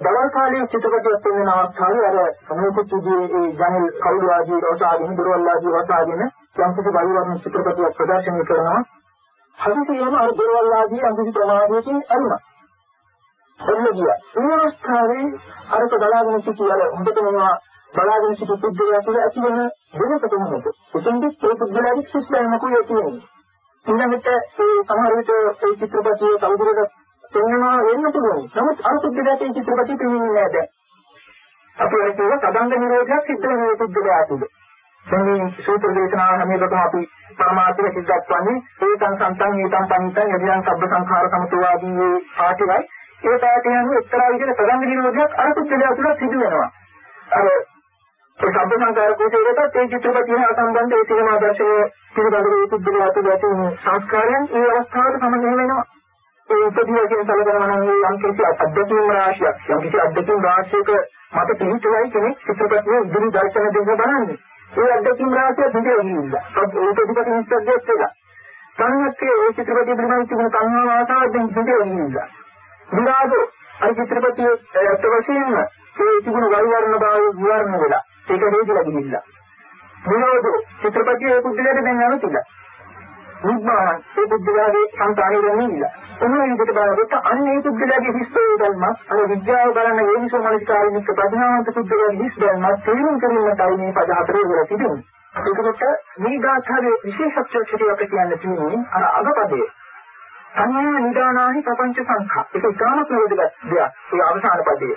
දවල් කාලයේ චිත්‍රපටියක් වෙන අවස්ථාවේ අර සමුකුතුගේ ඒ ජනල් කවුරු ආදී රෝසාගෙන දොරවල් ආදී වසාගෙන යම් කිසි බලවත්ම චිත්‍රපටියක් ප්‍රදර්ශනය කරනවා හදිසියෙම අර දේවල් ආදී අන්තිම ප්‍රමාදයෙන් අරුණා. එන්න ගියා. මේ අවස්ථාවේ අරක බලාගෙන සිටියල හොඳට මොනවා බලාගෙන සිටි පුද්ගලයා තුළ ඇති වෙන වෙනස කොහොමද? උතුම්දි ඒ පුද්ගලයාගේ සිස්ටම් මොකද කියන්නේ? ඊළඟට ඒ සමහර විට ඒ චිත්‍රපටියේ කවුරුද තේනවා වෙන්න පුළුවන්. නමුත් අර පුද්ගලයාට ඒ චිත්‍රපටිය තේරෙන්නේ නැහැ. අපි ඒක සදාංග නිරෝධයක් සිද්ධ වෙන පුද්ගලයා තුළ. දැන් මේ සූත්‍ර දේශනාව හැමදේකම අපි පරමාර්ථක සිද්ධාත් වන්නේ ඒකං සම්තං ඊතං පනිතං යදියං සබ්බ සංඛාර සමතුවාදී මේ පාටිවයි ඒ පැයට යන එක්තරා විදිහට ප්‍රගංග නිරෝධයක් අර පුද්ගලයා තුළ සිදු වෙනවා. අර ඒ සම්බ සංකාර කෝෂයකට ඒ චිත්‍රපටිය හා සම්බන්ධ ඒ සිනමා දර්ශනය පිළිබඳව ඒ පුද්ගලයා තුළ ඇති සංස්කාරයන් ඒ අවස්ථාවට සමග වෙනවා. ඒ උපදී වශයෙන් සැලකනවා නම් ඒ යම් කිසි අධ්‍යක්ෂ රාශියක් යම් කිසි අධ්‍යක්ෂ රාශියක මත පිහිටුවයි කෙනෙක් චිත්‍රපටියේ ඉදිරි දර්ශන දෙක බලන්නේ. ඒ අධ්‍යක්ෂ රාශිය පිටින් ඒක පිටිපස්ස නිස්සද්දයක් වෙලා. සංහත්යේ ඒ චිත්‍රපටිය පිළිබඳ තිබුණ තණ්හා ආසාවෙන් පිටින් ඉන්නවා. විරාගෝ අයි චිත්‍රපටියේ අත් වශයෙන්ම ඒ තිබුණු වරිවර්ණ භාවය විවරණ වෙලා ඒක හේතුලා ගිහිල්ලා විනෝද චිත්‍රපටියේ ඒ පුද්ගලයාට දැන් නැවතිලා නිබ්බාන ඒ පුද්ගලයාගේ සංකාරය වෙන්නේ එන්නේ විදිහට බලනකොට අන්න ඒ පුද්ගලයාගේ හිස්තේ ධර්ම අර විද්‍යාව බලන වේවිසෝ මනසිකාරික ප්‍රඥාවන්ත පුද්ගලයාගේ හිස් ධර්ම තේරුම් ගැනීමටයි මේ පද හතරේ වල තිබෙන්නේ ඒකට මේ ගාථාවේ විශේෂත්වයක් අපි කියන්න තියෙන්නේ අර අගපදයේ. සංඥා නිදානාහි ප්‍රපංච සංඛා. ඒක ඉතාමත් වැදගත් දෙයක්. ඒ අවසාන පදයේ.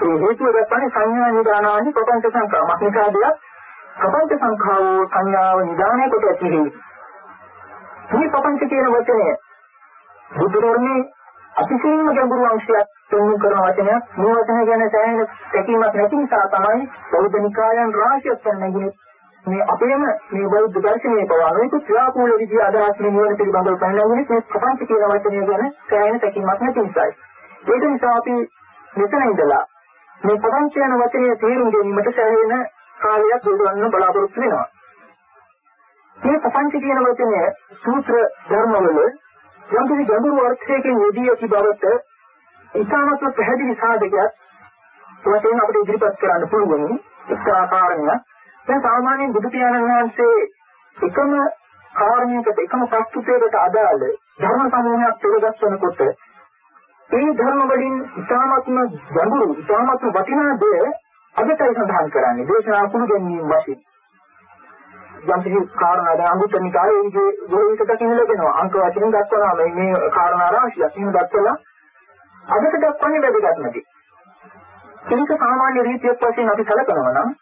ඒ හේතුව දක්වන්නේ සංඥා නිදානානි ප්‍රපංච සංඛා. මක්නිසා දෙයක් ප්‍රපංච සංඛාවෝ සංඥාව නිදානය කොට ඇති හේතු. මේ ප්‍රපංච කියන වචනය බුදුරෝණේ අතිශයින්ම ගැඹුරු අංශයක් තොමු කරන වචනයක්. මේ වචනය ගැන සෑහෙන තැකීමක් නැති නිසා තමයි බෞද්ධ නිකායන් රාශියක් නැගිනේ මේ අපේම මේ බෞද්ධ දර්ශනයේ පවා මේක ක්‍රියාකූල විදිහ අදහස් නිවන පිළිබඳව පැනලන්නේ මේ ප්‍රපංච කියන වචනය ගැන සෑහෙන තැකීමක් නැති නිසායි. ඒක නිසා අපි මෙතන ඉඳලා මේ ප්‍රපංච යන වචනේ තේරුම් ගැනීමට සෑහෙන කාලයක් ගොඩවන්න බලාපොරොත්තු වෙනවා. මේ ප්‍රපංච කියන වචනය සූත්‍ර ධර්මවල යම් කිසි ගැඹුරු අර්ථයකින් යෙදී ඇති බවට ඉතාමත් පැහැදිලි සාධකයක් වශයෙන් අපිට ඉදිරිපත් කරන්න පුළුවන්. එක්තරා කාරණයක්. දැන් සාමාන්‍යයෙන් බුදු පියාණන් වහන්සේ එකම කාරණයකට එකම ප්‍රස්තුතයකට අදාළ ධර්ම සමූහයක් පෙරගස්වනකොට මේ ධර්ම වලින් ඉතාමත්ම ගැඹුරු ඉතාමත්ම වටිනා දෙය අදටයි සඳහන් කරන්නේ. දේශනා කුළු ගැනීම වශයෙන්. යම් කිසි කාරණා දැන් අඟුත්තර නිකායේ ඒකේ ගොවිත දකින්න ලැබෙනවා අංක වශයෙන් දක්වනවා මේ මේ කාරණා රාශියක් එහෙම දක්වලා අදට දක්වන්නේ වැදගත් නැති ඒක සාමාන්‍ය රීතියක් වශයෙන් අපි සැලකනවා නම්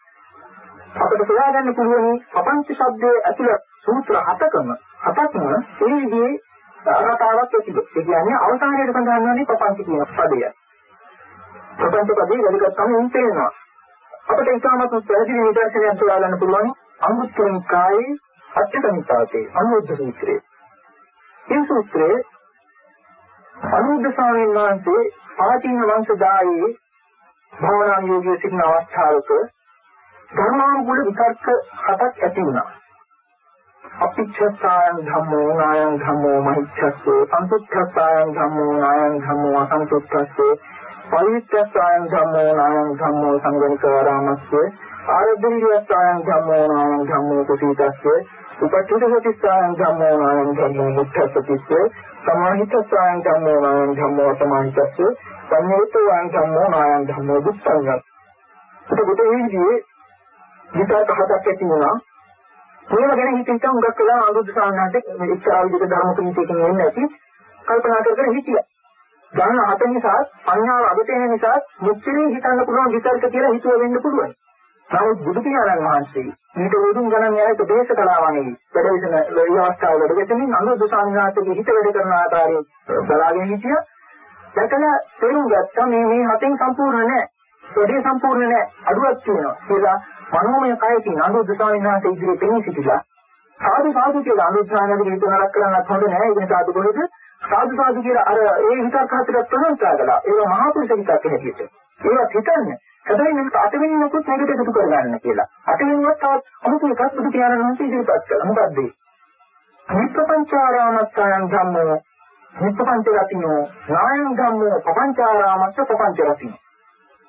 අපිට සොයාගන්න පුළුවන් අපංච ශබ්දයේ ඇතුළත් සූත්‍ර හතකම හතක්ම ඒ විදිහේ රටාවක් ඇතිද. ඒ කියන්නේ අවසානයේ සඳහන් වන්නේ ප්‍රපංච කියන පදය. ප්‍රපංච පදේ වැදගත්කම උන් තේරෙනවා. අපිට ඉතාමත් පැහැදිලි නිදර්ශනයක් හොයාගන්න පුළුවන් අංගුත්තර නිකායේ අට්ඨකනිකාතේ අනුරුද්ධ සූත්‍රයේ. මේ සූත්‍රයේ අනුරුද්ධ ස්වාමීන් වහන්සේ ආචින්න වංශදායේ භවනා යෝගී සිටින අවස්ථාවක ධර්මානුකූල විතර්ක හතක් ඇති වුණා. අපිච්ඡසායන් ධම්මෝ නායං ධම්මෝ මහිච්ඡස්සෝ සම්පුච්ඡසායන් ධම්මෝ නායං ධම්මෝ අසංපුච්ඡස්සෝ පරිවිච්ඡසායන් ධම්මෝ නායං ධම්මෝ සංගණිකාරාමස්සේ ආරද්ධිරියසායන් ධම්මෝ නායං ධම්මෝ කුසීතස්සේ උපච්ඡිතසතිසායන් ධම්මෝ නායං ධම්මෝ මුක්ඛසතිස්සේ සමාහිතසායන් ධම්මෝ නායං ධම්මෝ සමාහිතස්සේ සංයුතසායන් ධම්මෝ නායං ධම්මෝ දුස්සංගත්. එතකොට මේ විදිහේ විතර හදක් ඇති වුණා මේව ගැන හිත හිතා හුඟක් වෙලා අනුරුද්ධ සාමණේරට මේ ඉච්ඡා විදිහට ධර්ම ප්‍රීතියකින් එන්නේ නැති කල්පනා කර කර හිටියා. ගන්න හත නිසා සංඥාව අගට එන නිසා මුක්තියෙන් හිතන්න පුළුවන් විතර්ක කියලා හිතුව වෙන්න පුළුවන්. නමුත් බුදු පියාණන් වහන්සේ මේක වුදුන් ගණන් යායට දේශ කලාවන්නේ වැඩවිසන මේ අවස්ථාව වැඩවෙමින් අනුරුද්ධ සාමණේරගේ හිත වැඩ කරන ආකාරය බලාගෙන හිටියා. දැකලා තේරුම් ගත්තා මේ මේ හතෙන් සම්පූර්ණ නැහැ. වැඩි සම්පූර්ණ නැහැ. අඩුවක් තියෙනවා. කියලා මනෝමය කයකින් අනුරුද්ධ ස්වාමීන් වහන්සේ ඉදිරියේ පෙනී සිටිලා සාදු සාදු කියලා අනුරුද්ධ ස්වාමීන් වහන්සේ හිතනක් කරන්නත් හොඳ නැහැ ඒක නිසා දුකොලද සාදු සාදු කියලා අර ඒ හිතක් හතරක් ප්‍රශංසා කළා ඒක මහා පුරුෂ හිතක් හැටියට ඒවත් හිතන්නේ. හැබැයි මේක අටවෙනි මොකද මේකට එකතු කරගන්න කියලා. අටවෙනිවත් තවත් අමුතු එකක් බුදු පියාණන් වහන්සේ ඉදිරිපත් කළා. මොකද්ද? නිප්පංචාරාමස්සයන් ධම්මෝ නිප්පංච රතිනෝ නායං ධම්මෝ පපංචාරාමස්ස පපංච රතිනෝ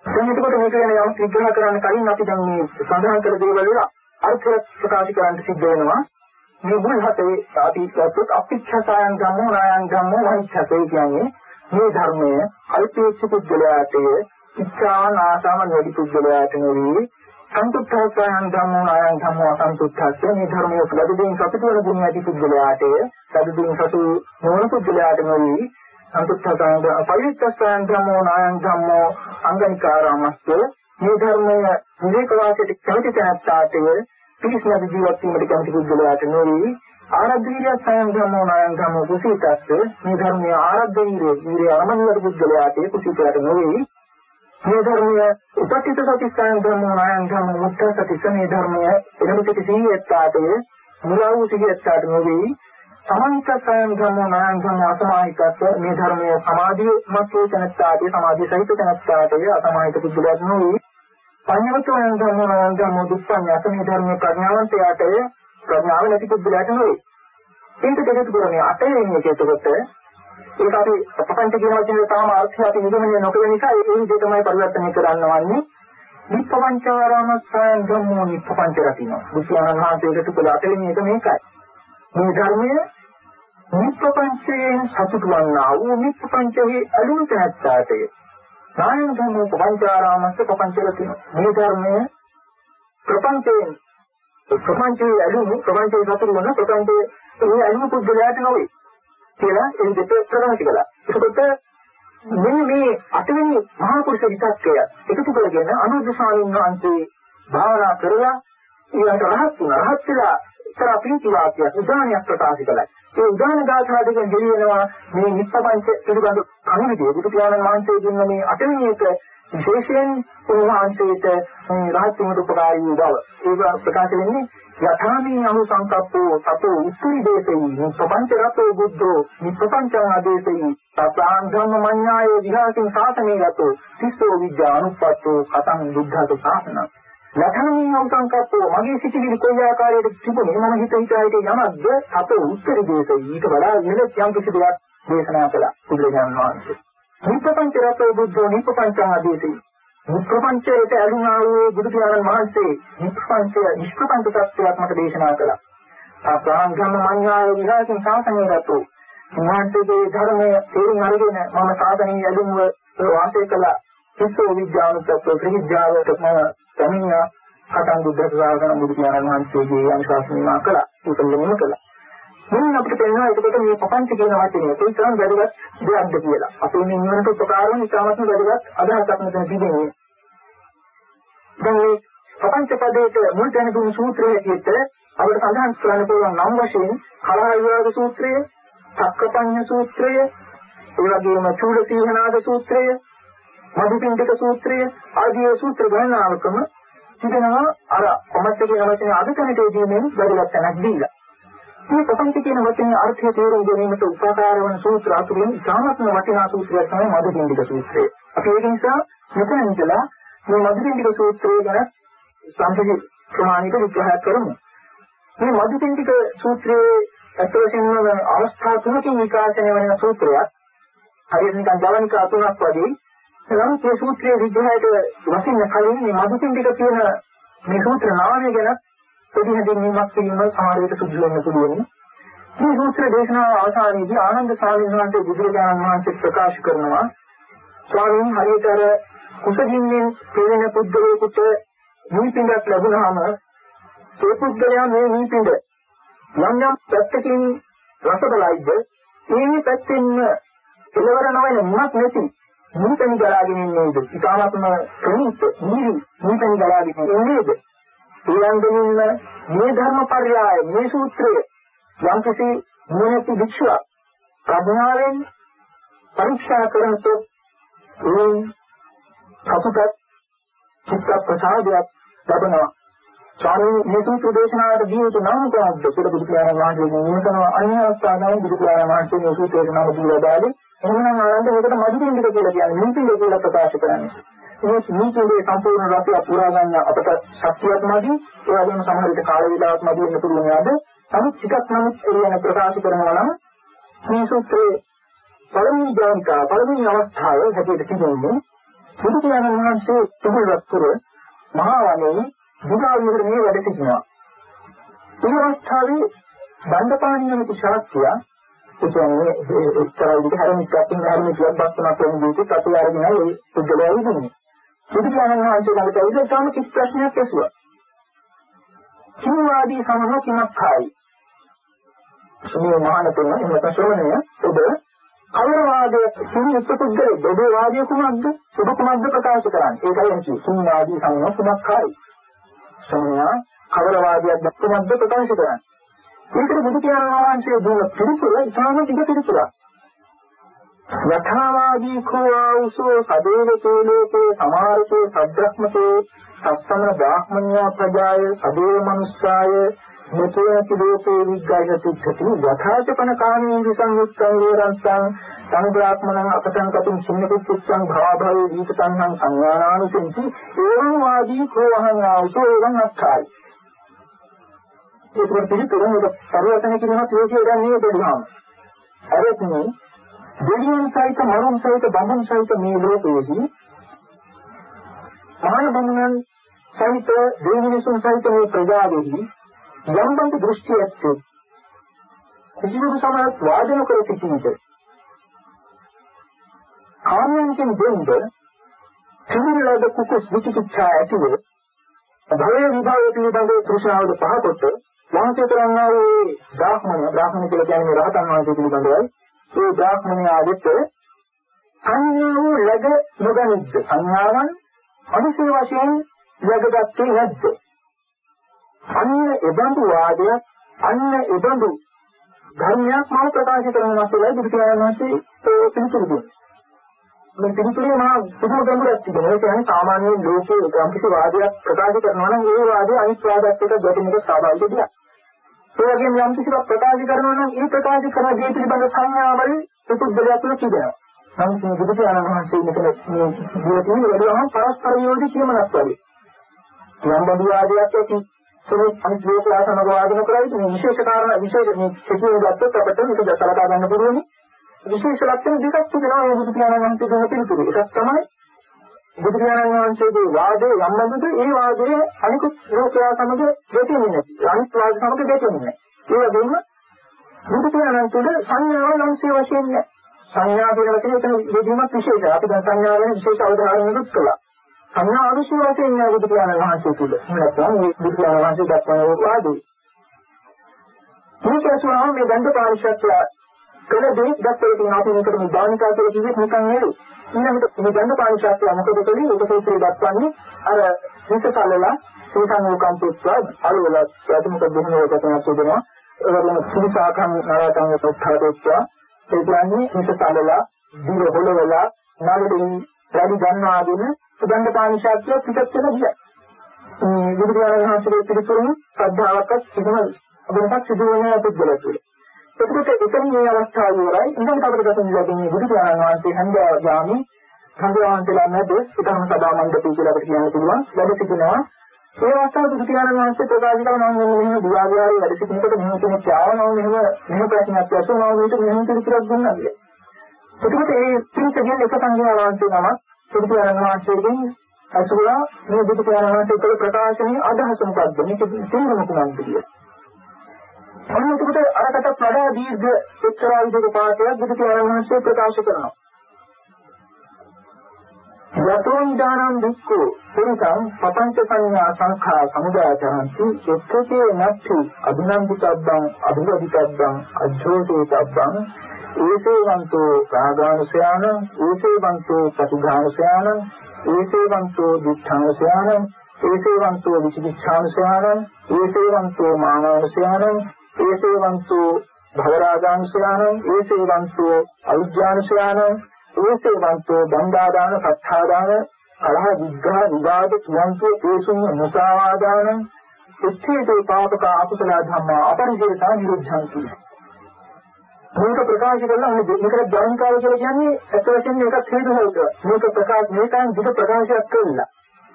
දැන් එතකොට මේක ගැන යම් විග්‍රහ කරන්න කලින් අපි දැන් මේ සඳහන් කර දේවල් වල අර්ථ ප්‍රකාශ කරන්න සිද්ධ වෙනවා. මේ මුල් හතේ අපි කියතොත් අපිච්ඡසයන් ධම්මෝ නායන් ධම්මෝ වහිච්ඡසේ කියන්නේ මේ ධර්මයේ අල්පේච්ඡ පුද්ගලයාට ඉච්ඡා නාසම වැඩි පුද්ගලයාට නෙවෙයි. සන්තුෂ්ඨයන් ධම්මෝ නායන් ධම්මෝ අසන්තුෂ්ඨස්ස. මේ ධර්මයේ ප්‍රතිදින සතුට වෙන ගුණ ඇති පුද්ගලයාට සතුටින් සතු නොවන පුද්ගලයාට නෙවෙයි. සම්පූර්ණ පරිත්‍යාසයන් ධම්මෝ නායං ධම්මෝ අංගනිකාරාමස්ස. මේ ධර්මය විවේක වාසයට කැමති තැනට පිරිසිදු ජීවත් වීමට කැමති පුද්ගලයාට නොවේ ආරද්ධීය සයන් ධම්මෝ නායන් ධම්මෝ කුසීතස්ස. මේ ධර්මයේ ආරද්ධ වීර්ය වීර්ය අරමණියට පුද්ගලයාට කුසීතයට නොවේ මේ ධර්මයේ උපතිත සති සයන් ධම්මෝ නායන් ධම්මෝ මුත්ත සති සමේ ධර්මයේ එනමුට සිහියත්තාට මුලා වූ සිහියත්තාට නොවේ සමන්ත සයන් ධම්මෝ නායන් ධම්මෝ අසමාහිතස්ස මේ ධර්මයේ සමාධිය මත් වූ තැනත්තාට සමාධිය සහිත තැනත්තාට අසමාහිත පුද්ගලයාට නොවේ පඤ්ඤවතෝයන් ධම්මෝ නායන් ධම්මෝ දුප්පඤ්ඤ අසමේ ධර්මයේ ප්‍රඥාවන්තයාට ප්‍රඥාව නැති පුද්ගලයාට නෙවෙයි. ඒක දෙකට කරන්නේ අටේ ඉන්නේ එතකොට ඒක අපි අපපංච කියන වචනේ තාම අර්ථය අපි නිගමනය නොකළ නිසා ඒ විදිහ තමයි පරිවර්තනය කරන්නවන්නේ. නිප්පංචාරාමස්සයන් ධම්මෝ නිප්පංච රතිනෝ. බුදුරජාණන් වහන්සේට කළ අටේ එක මේකයි. මේ ධර්මය නිප්පංචයෙන් සතුටු වන්නා වූ නිප්පංචෙහි අලුන්ත නැත්තාටය. නායන ධම්මෝ පංචාරාමස්ස පංච රතිනෝ. මේ ධර්මය ප්‍රපංචයෙන් ප්‍රපංචයේ ඇලුමු ප්‍රපංචයේ සතුරු වන ප්‍රපංචයේ ඒ ඇලුමු පුද්ගලයාට නොවේ කියලා ඒ දෙක ප්‍රකාශ කළා. ඒකත් මෙන්න මේ අටවෙනි මහා පුරුෂ විතක්කය එකතු කරගෙන අනුරුද්ධ ස්වාමීන් වහන්සේ භාවනා කරලා ඊළඟ රහත් වුණා. රහත් වෙලා ඉතර ප්‍රීති වාක්‍යයක් උදානයක් ප්‍රකාශ කළා. ඒ උදාන ගාථා දෙකෙන් දෙවියනවා මේ නිස්සපංච පිළිබඳ කණවිදිය බුදු පියාණන් වහන්සේ දුන්න මේ අටවෙනි එක විශේෂයෙන් උන්වහන්සේට මේ රහත් වීමට උපකාරී වූ බව ඒක ප්‍රකාශ වෙන්නේ යථාමී අනුසංකප්පෝ සතෝ උත්ති දේතේ සපංච රතෝ බුද්ධෝ නිපංච ආදේතේ සත්‍යං ධම්මඤ්ඤායේ විහාසින් සාසනේ රතෝ සිස්සෝ විද්‍යා අනුපත්තෝ කතං බුද්ධත සාසනං. යථාමී අනුසංකප්පෝ මගේ සිතිවිලි කොයි ආකාරයකට තිබුණේ? මම හිත හිතා හිතේ යමක්ද? සතෝ උත්ති දේතේ ඊට වඩා මෙලෙස් යම් කිසි දෙයක් දේශනා කළා බුදුරජාණන් වහන්සේ. නිපංච රතෝ බුද්ධෝ නිපංච ආදේතේ නිප්පංචයට ඇලුනා වූ බුදු පියාණන් වහන්සේ නිප්පංචය නිෂ්පංච තත්ත්වයක් මට දේශනා කළා. සාසංගම මඤ්ඤාය විහාසින් සාසනය රතෝ උන්වහන්සේගේ ධර්මයේ තේරුම් අරගෙන මම සාධනීය ඇලුම්ව වාසය කළා. කිසෝ විද්‍යාවතත්ව ත්‍රිවිද්‍යාවට මම සමිනා කතන් බුද්ධ ශ්‍රාවකන බුදු පියාණන් වහන්සේගේ අනුශාසනා කළා. ඒක ලෙමම කළා. මොන අපිට තේරෙනවා එතකොට මේ පපංච කියන වචනේ කොයිතරම් වැදගත් දෙයක්ද කියලා. අපේ මේ නිවනට උපකාර වෙන ඉතාමත්ම වැදගත් අදහසක් මෙතන තිබෙනවා. දැන් මේ පපංච පදයේ මුල් තැන දුන් සූත්‍රයේ හැටියට අපිට සඳහන් කරන්න පුළුවන් නම් වශයෙන් කලහ විවාද සූත්‍රය, චක්කපඤ්ඤ සූත්‍රය, ඒ වගේම චූල සීහනාද සූත්‍රය, මදුපිණ්ඩික සූත්‍රය ආදී සූත්‍ර ගණනාවකම තිබෙනවා අර කොමත් කියන වචනේ අද තැනටදී මේ වැදගත් තැනක් දීලා. මේ ප්‍රපංච කියන වචනේ අර්ථය තේරුම් ගැනීමට උපකාර වන සූත්‍ර අතුරින් ඉතාමත්ම වටිනා සූත්‍රයක් තමයි මදුපිණ්ඩික සූත්‍රය. අපි ඒක නිසා මෙතන ඉඳලා මේ මදුපිණ්ඩික සූත්‍රය ගැන සම්පූර්ණ ප්‍රමාණික විග්‍රහයක් කරමු. මේ මදුපිණ්ඩික සූත්‍රයේ අතවශයෙන්ම අවස්ථා තුනකින් විකාශනය වෙන සූත්‍රයක්. හරියට නිකන් ජවනික අතුනක් වගේ. එනම් මේ සූත්‍රයේ විග්‍රහයට වශයෙන් කලින් මේ මදුපිණ්ඩික කියන මේ සූත්‍ර නාමය ගැන පොඩි හැඳින්වීමක් කිරීම සමහර විට සුදුසු වෙන්න පුළුවන්. මේ සූත්‍ර දේශනාව අවසානයේදී ආනන්ද ස්වාමීන් වහන්සේ බුදුරජාණන් වහන්සේ ප්‍රකාශ කරනවා. ස්වාමීන් හරියට අර කුසගින්නෙන් පෙළෙන පුද්ගලයෙකුට නිපින්දක් ලැබුණාම ඒ පුද්ගලයා මේ නිපින්ද යම් යම් පැත්තකින් රස බලයිද මේ පැත්තෙන් කෙලවර නොවන මොනක් නැති නිපින් ගලාගෙන ඉන්නේද? ඉතාමත්ම ප්‍රණීත නිවි නිපින් ගලාගෙන ඉන්නේද? ඊළඟින්ම මේ ධර්මපරයය මේ සූත්‍රය යම්කිසි මොනති වික්ෂුවක් ප්‍රඥාවෙන් පරීක්ෂා කරනකොට ඒ සතුටක් චිත්ත ප්‍රසාදයක් ලැබෙනවා. ස්වාමීන් මේ සූත්‍ර දේශනාවට දී යුතු නම් කොහොමද? කියලා බුදු පියාණන් වහන්සේ නියමතන අන්‍ය අවස්ථාවකදී බුදු පියාණන් වහන්සේ මේ සූත්‍රයට නම දීලා දාලේ එහෙනම් ආනන්ද මේකට මදිරින්දික කියලා කියන්නේ නින්තිල කියලා ප්‍රකාශ කරන්නේ. මේ නීතියේ සම්පූර්ණ රටය පුරා ගන්න අපට ශක්තියක් නැති ඒ වගේම සමහර විට කාල වේලාවක් නැති වෙන්න පුළුවන් ආද නමුත් ටිකක් නමුත් එළියන ප්‍රකාශ කරනවා නම් මේ සූත්‍රයේ පළවෙනි ධානිකා පළවෙනි අවස්ථාව හැටියට තිබෙන්නේ බුදු පියාණන් වහන්සේ තුබුල්වත්තුර මහා වනයේ දුගාවිහර මේ වැඩ සිටිනවා. ඒ අවස්ථාවේ බණ්ඩපාණි නමක ශාස්ත්‍රය ඒ කියන්නේ එක්තරා විදිහට හරියට හැරමිටියක් බස්සනක් වෙන විදිහට කටු අරගෙන ඒ පුද්ගලයා ඉන්නේ බුදුරජාණන් වහන්සේ ළඟට ඇවිල්ලා තාම කිසි ප්‍රශ්නයක් ඇසුවා. කිම්වාදී සමහ කිමක්ඛායි. මේ මහානතුන් එහෙම ශ්‍රවණය ඔබ කවරවාදයේ සිංහ සුපුද්දේ දෙබේ වාදිය කුමක්ද? සුබ කුමක්ද ප්‍රකාශ කරන්නේ? ඒකයි එන්නේ කිම්වාදී සමහ කිමක්ඛායි. සමහා කවරවාදියක් දක්වමක්ද ප්‍රකාශ කරන්නේ? ඒකට බුදු පියාණන් වහන්සේ දුන්න පිළිතුර ඉතාම දිග පිළිතුරක්. යථාවාදී කෝආවුසෝ සදේවකේ ලෝකේ සමාරතේ සබ්‍රහ්මතේ සත්තම බ්‍රාහ්මණ්‍යා ප්‍රජාය සදේව මනුස්සාය මෙතේති ලෝකේ විග්ගය සිද්ධති යථාචපන කාමී විසංයුක්තං වේරංසං සංග්‍රාත්මනං අපසංකතින් සින්නකුච්ඡං භවභවේ දීපතං සංඥානානුසෙන්ති ඒවං වාදී කෝවහං ආවුසෝ එවං අක්ඛායි ඒක පිළිතුරු මේක පරිවර්තන කිරීමත් ලෝකයේ දැන් නෙවෙයි දෙවියන්. අරතුනේ දෙවියන් සහිත මරුන් සහිත බඹුන් සහිත මේ ලෝකයේදී මහාන බමුණන් සහිත දෙවියන්සුන් සහිත මේ ප්‍රජාවෙහි යම් බඳු දෘෂ්ටියක් කිසිදු සමාජ වාදන කර සිටිනද? කාමයන්ගෙන් දෙන්න සිවිලද කුකුස් විචිකිච්ඡා ඇතිව භවයේ විභාගය පිළිබඳව තෘෂ්ණාවද පහකොට වහන්සේ කරන්නා වූ බ්‍රාහ්මණ බ්‍රාහ්මණ කියලා කියන්නේ රහතන් වහන්සේ පිළිබඳවයි. ඒ බ්‍රාහ්මණය ආදිත සංඥාව ලැබ නොගනිද්ද සංඥාවන් අනුසය වශයෙන් ලැබගත්තේ නැද්ද අන්න එබඳු වාදයක් අන්න එබඳු ධර්මයක් මම ප්‍රකාශ කරනවා කියලා බුදු පියාණන් වහන්සේ පිළිතුරු දුන්නා මේ පිළිතුරේ මා පුදුම ගැඹුරක් තිබෙනවා. ඒ කියන්නේ සාමාන්‍ය ලෝකයේ යම් කිසි වාදයක් ප්‍රකාශ කරනවා නම් ඒ වාදය අනිත් වාදයට ගැටෙන එක ස්වාභාවික දෙයක්. ඒ වගේම යම් කිසි ප්‍රකාශ කරනවා නම් ඒ ප්‍රකාශ කරන දේ පිළිබඳ සංඥාවල් සුදුදලයක් තුළ තිබෙනවා. නමුත් මේ බුදු පියාණන් වහන්සේ මෙතන මේ ජීවිතේ වැඩිවම පරස්පර විරෝධී කියමනක් වගේ. යම් බඳු වාදයක් ඇති සුළු අනිත් ලෝකලා සමග වාදන කරයි මේ විශේෂ කාරණා විශේෂ මේ කෙටිව ගත්තොත් අපිට මේක සලකා ගන්න පුළුවන්. විශේෂ ලක්ෂණ දෙකක් තිබෙනවා මේ බුදු පියාණන් වහන්සේ දෙන පිළිතුරු. එකක් තමයි බුදු පියාණන් වහන්සේගේ වාදයේ යම්බඳුද ඒ වාදයේ අනිකුත් ලෝකයා සමග ගැටෙන්නේ නැති. අනිත් වාද සමග ගැටෙන්නේ නැහැ. ඒ වගේම බුදු පියාණන් තුළ සංඥාව ලංසේ වශයෙන් නැහැ. සංඥා කියන වචනේ එතන දෙදීමක් විශේෂයි. අපි දැන් සංඥා ගැන විශේෂ අවධානයක් කළා. සංඥා අවශ්‍ය වශයෙන් නෑ බුදු පියාණන් වහන්සේ තුළ. නැත්නම් මේ බුදු පියාණන් වහන්සේ දක්වන වාදේ. මේක සුවාම මේ දණ්ඩ පාරිශත්‍ය කළ දේ දැක්කේ තියෙන අපි මේකට මේ දානිකා කියලා කිව්වෙත් නිකන් නෙවෙයි. ඊළඟට මේ ගන්ධ පාණි ශාස්ත්‍රය මොකද කළේ? උපසූත්‍රය දක්වන්නේ අර හිතසලලා සීතං ඕකම්පුත්වා අලවල ප්‍රතිමුඛ දෙහිනෝ කතන සුදනවා. ඒවලම සුනිසාකම් නාරකම් උත්ථාපෙත්වා ඒ කියන්නේ හිතසලලා දිව හොලවලා නාලෙකින් වැඩි ගන්නවාගෙන ගන්ධ පාණි ශාස්ත්‍රය පිටත් වෙලා ගියා. මේ බුදුරජාණන් වහන්සේගේ පිළිතුරු ශ්‍රද්ධාවක්වත් සිදුම වෙනසක් සිදු වෙන පුද්ගලයෙකුට. එතකොට එතන මේ අවස්ථාව ඉවරයි. ඉඳන් අපිට ගතන් ලැබෙන්නේ බුදු පියාණන් වහන්සේ හන්දෑව ගාමි හන්දෑවන්තලා නැද එකම සදා මණ්ඩපය කියලා අපිට කියන්න පුළුවන්. වැඩ සිටිනවා. ඒ අවස්ථාවේ බුදු පියාණන් වහන්සේ ප්‍රකාශ කරනවා මම මෙහෙම දුවාගාරේ වැඩ සිටිනකොට මෙහෙම කෙනෙක් ආවනවා මෙහෙම මෙහෙම ප්‍රශ්නයක් ඇසුණා මේක මෙහෙම පිළිතුරක් දුන්නා කියලා. එතකොට ඒ පිළිතුරෙන් එක සංඝයා වහන්සේ නම බුදු පියාණන් වහන්සේගෙන් අසුරා මේ බුදු පියාණන් වහන්සේ කළ ප්‍රකාශනයේ අදහස මොකක්ද? මේක තේරුම මොකක්ද කියලා. අන්න එතකොට අරකට වඩා දීර්ඝ එක්තරා විදිහක පාඩයක් බුදු පියාණන් වහන්සේ ප්‍රකාශ කරනවා. යතෝ නිදානම් දුක්ඛෝ. පුරිසං පపంచ සංඥා සංඛා සමුදායතරන්ති එක්කේ නැති අභිනන්දිතබ්බං අභිවදිතබ්බං අජ්ජෝසේතබ්බං ඒසේවන්තෝ රාගානුසයාන ඒසේවන්තෝ පටිඝානුසයාන ඒසේවන්තෝ දුක්ඛානුසයාන ඒසේවන්තෝ විචිකිච්ඡානුසයාන ඒසේවන්තෝ මානානුසයාන ඒසේවන්තෝ භවරාගාංශයාන ඒසේවන්තෝ අවිජ්ජාංශයාන ඒසේවන්තෝ බන්දාදාන සත්තාදාන කලහ විග්ඝහ විවාද කියන්තෝ ඒසුන් මුසාවාදාන උච්චේතේ පාපක අකුසල ධම්මා අපරිජේතා නිරුද්ධಂತಿ මේක ප්‍රකාශ කරලා මේ මේකට ධර්මකාර කියලා කියන්නේ ඇත්ත වශයෙන්ම මේකත් හේතු හොයක මේක ප්‍රකාශ මේකෙන් දුක ප්‍රකාශයක් කළා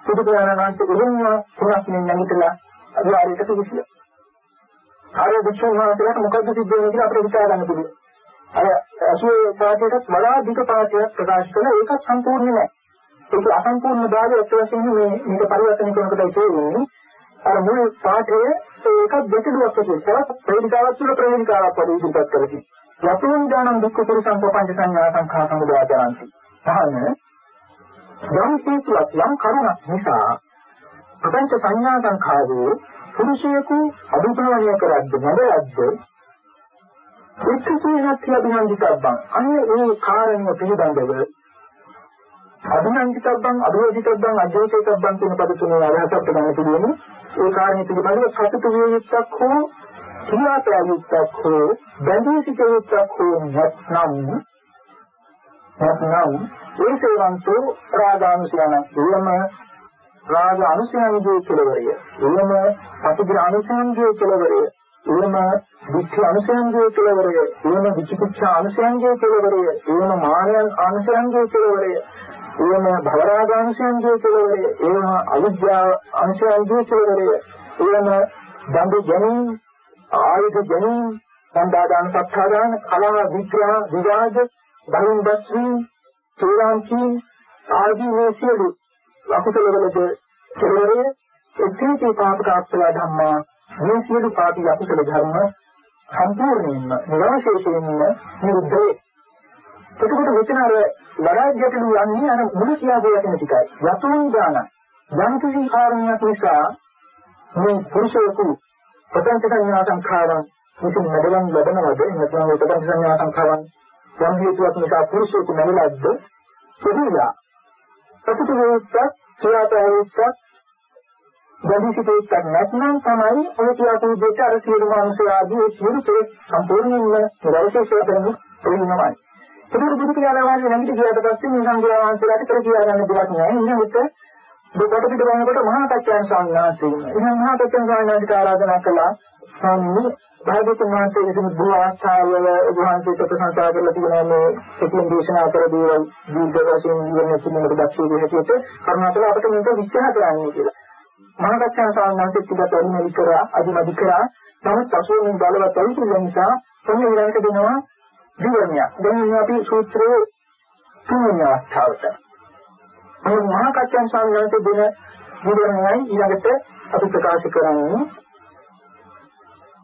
සුදු ප්‍රාණාන්ත උරුම්ම තුනක් නැගිටලා අදාරිට සුදුසුයි. ආර්ය භික්ෂුන් වහන්සේලාට මොකද්ද සිද්ධ වෙන්නේ කියලා අපිට විචාර ගන්න පුළුවන්. අර අසුවේ පාඩයටත් වඩා දිග පාඩයක් ප්‍රකාශ කළා ඒකත් සම්පූර්ණ නෑ. ඒක අසම්පූර්ණ භාගය ඇත්ත වශයෙන්ම මේ මේක පරිවර්තන කරනකොට තියෙන්නේ අර මුල් පාඩයේ ඒකත් දෙකඩුවක් වශයෙන් තවත් ප්‍රේරිකාවක් තුළ ප්‍රේරිකාවක් වගේ ඉදිරිපත් කරගන්න. යතුන් දානම් දුක්ඛ පුරුෂං පංච සංඥා සංඛා සමුදායතරන්ති. සහන යම් හේතුවක් යම් කරුණක් නිසා පංච සංඥා සංඛාවේ පුරුෂයෙකු අභිභාවනය කරද්ද නැදද්ද එක්කසේනත් අභිනන්දිතබ්බං අන්න ඒ කාරණය පිළිබඳව අභිනන්දිතබ්බං අභිවදිතබ්බං අධ්‍යෝෂිතබ්බං කියන පද තුනේ අරහසත් ගන්න පුළුවන්. ඒ කාරණේ පිළිබඳව සතුටු විය යුක්තක් හෝ ක්‍රියාපෑයුක්තක් හෝ බැඳී සිටියුක්තක් හෝ නැත්නම් නැත්නම් ඒ සේවන්තෝ රාගානුසයන එයම රාග අනුසයන්ගේ කෙලවරය. එයම පටිඝ අනුසයන්ගේ කෙලවරය. එයම විච්ඡ අනුසයන්ගේ කෙලවරය. එයම විචිකිච්ඡා අනුසයන්ගේ කෙලවරය. එයම මානයන් අනුසයන්ගේ කෙලවරය. එයම භවරාගාංශයන්ගේ කෙලවරය. එයම අවිද්‍යාව අංශයන්ගේ කෙලවරය. එයම දඬු ගැනීම ආයුධ ගැනීම සම්දාදාන සත්‍යාදාන කලහ විග්‍රහ විවාද බලින් දැස්වීම තේරාන්ති ආදී මේ සියලු අකුසල වලද කෙලවරය එක්කේ පාපක අක්ෂර ධම්මා මේ සියලු පාපී අකුසල ධර්ම සම්පූර්ණයෙන්ම නිරවශේෂයෙන්ම නිරුද්ධ වේ. එතකොට මෙතන අර වරාජ්‍යටලු යන්නේ අර මුළු කියාගේ යන ටිකයි. යතුන් දාන. යම් කිසි කාරණයක් නිසා මේ පුරුෂයෙකු පදන්ත සංඥා සංඛාරම් මුතුන් නඩලන් ලැබනවද? නැත්නම් මේ පදන්ත සංඥා සංඛාරම් යම් හේතුවක් නිසා පුරුෂයෙකු නැමලද්ද සිදුලා ප්‍රතිතු වේච්ච ක්‍රියාපෑවෙච්ච ගතිසිතේක් නැත්නම් තමයි ඔය කියාපු දෙක අර සියලු මානසික ආදී සියලු තේ සම්පූර්ණයෙන්ම නිරවශේෂ කරනු වෙනවයි. ඒක බුදු කියලා වගේ නැගිට ගියාට පස්සේ මේ සංඝයා වහන්සේලාට කර කියා ගන්න දෙයක් නෑ. ඊළඟට දෙකට පිට වන්නකොට මහා කච්චාන් ස්වාමීන් වහන්සේ ඉන්නවා. එහෙනම් මහා කච්චාන් ස්වාමීන් වහන්සේට ආරාධනා කළා. ස්වාමීනි භාග්‍යවතුන් වහන්සේ විසින් බුදු ආස්ථාවල වහන්සේට ප්‍රශංසා කරලා තියෙනවා මේ සතියෙන් දේශනා කර දේවල් දීර්ඝ වශයෙන් ඉගෙන ගන්නට දැක්කේ හැටියට කරුණාකර අපිට මේක විස්තර කරන්න කියලා. මහා කච්චාන් ස්වාමීන් වහන්සේ ටිකක් පරිමලි කරා අදිමදි කරා නමුත් අසෝමින් බලවත් ඇවිත් නිසා කොහේ ඊළඟට දෙනවා විවරණයක්. දැන් අපි සූත්‍රයේ තුන්වෙනි අවස්ථාවට. මේ මහා කච්චන් ස්වාමීන් වහන්සේ දෙන විවරණයයි ඊළඟට අපි ප්‍රකාශ කරන්නේ.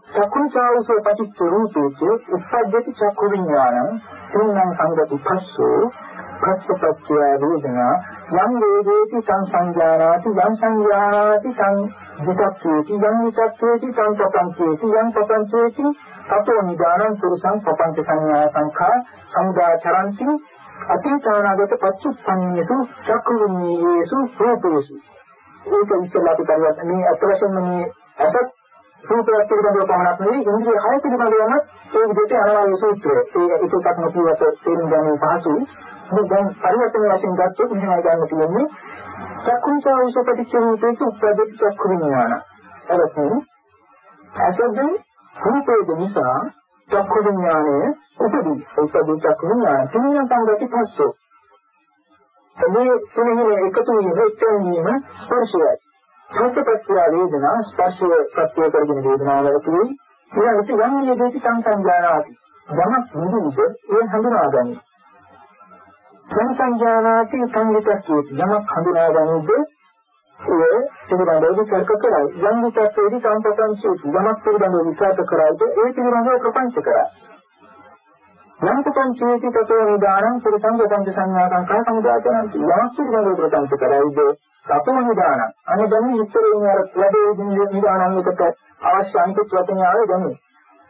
චක්කුචාවසෝ පටිච්ච රූපේච උප්පජ්ජති චක්කු විඥානං තුන්නම් සංගති පස්සෝ පස්සපච්චය වේදනා යම් වේදේති සං සංජානාති යම් සංජානාති සං විතක්කේති යම් විතක්කේති සං පපංචේති යම් පපංචේති තතෝ නිදානං පුරුෂං පපංච සංඥා සංඛා සමුදාචරಂತಿ අතීතානාගත පච්චුප්පන්නේසු චක්කු විඤ්ඤේසු රූපේසු. ඒක ඉස්සෙල්ලා අපි කරුවා මේ අත්වශයෙන්ම මේ අසත් රූපයක් පිළිබඳව පමණක් නෙවෙයි ඉන්ද්‍රිය හය පිළිබඳවම ඒ විදිහට අනවය සූත්‍රය. ඒක එකක් නොකියවට තේරුම් ගැනීම පහසුයි. මේ දැන් පරිවර්තන වශයෙන් ගත්තොත් මෙහෙමයි ගන්න තියෙන්නේ. චක්කුංසාවස ප්‍රතිචේතේක උපදිත චක්කු විඥාන. එතකොට අසද්දේ රූපේ නිසා චක්කු විඥානය උපදී. උපදී චක්කු විඥාන තුන්වෙනි සංගති පස්සෝ. මේ තුනෙහිම එකතු වීම එක්තෙන් වීම ස්පර්ශයයි. ස්පර්ශපත්‍ය වේදනා ස්පර්ශය ප්‍රත්‍ය කරගෙන වේදනාව ඇතිවෙයි. ඊළඟට යම් යෙදෙති සංසංජානාති. යමක් නිදුද ඒ හඳුනාගන්නේ. සංසංජානාති සංවිතස්සී යමක් හඳුනා ගන්නද ඒ පිළිබඳව විචාර කරයි. යම් විචාරයේදී සංපතංසී යමක් පිළිබඳව විචාර කරයිද ඒ පිළිබඳව ප්‍රපංච කරයි. යම් ප්‍රපංචයේදී තතෝ නිදානං පුරුෂං ගතං සංඥාකං කා සමුදාචනන්ති යමක් පිළිබඳව ප්‍රපංච කරයිද තතෝ නිදානං. අනේ දැන් ඉස්සරේ අර වැඩේ නිදානං එකට අවශ්‍ය අනිත් වචනේ ආවේ දැන්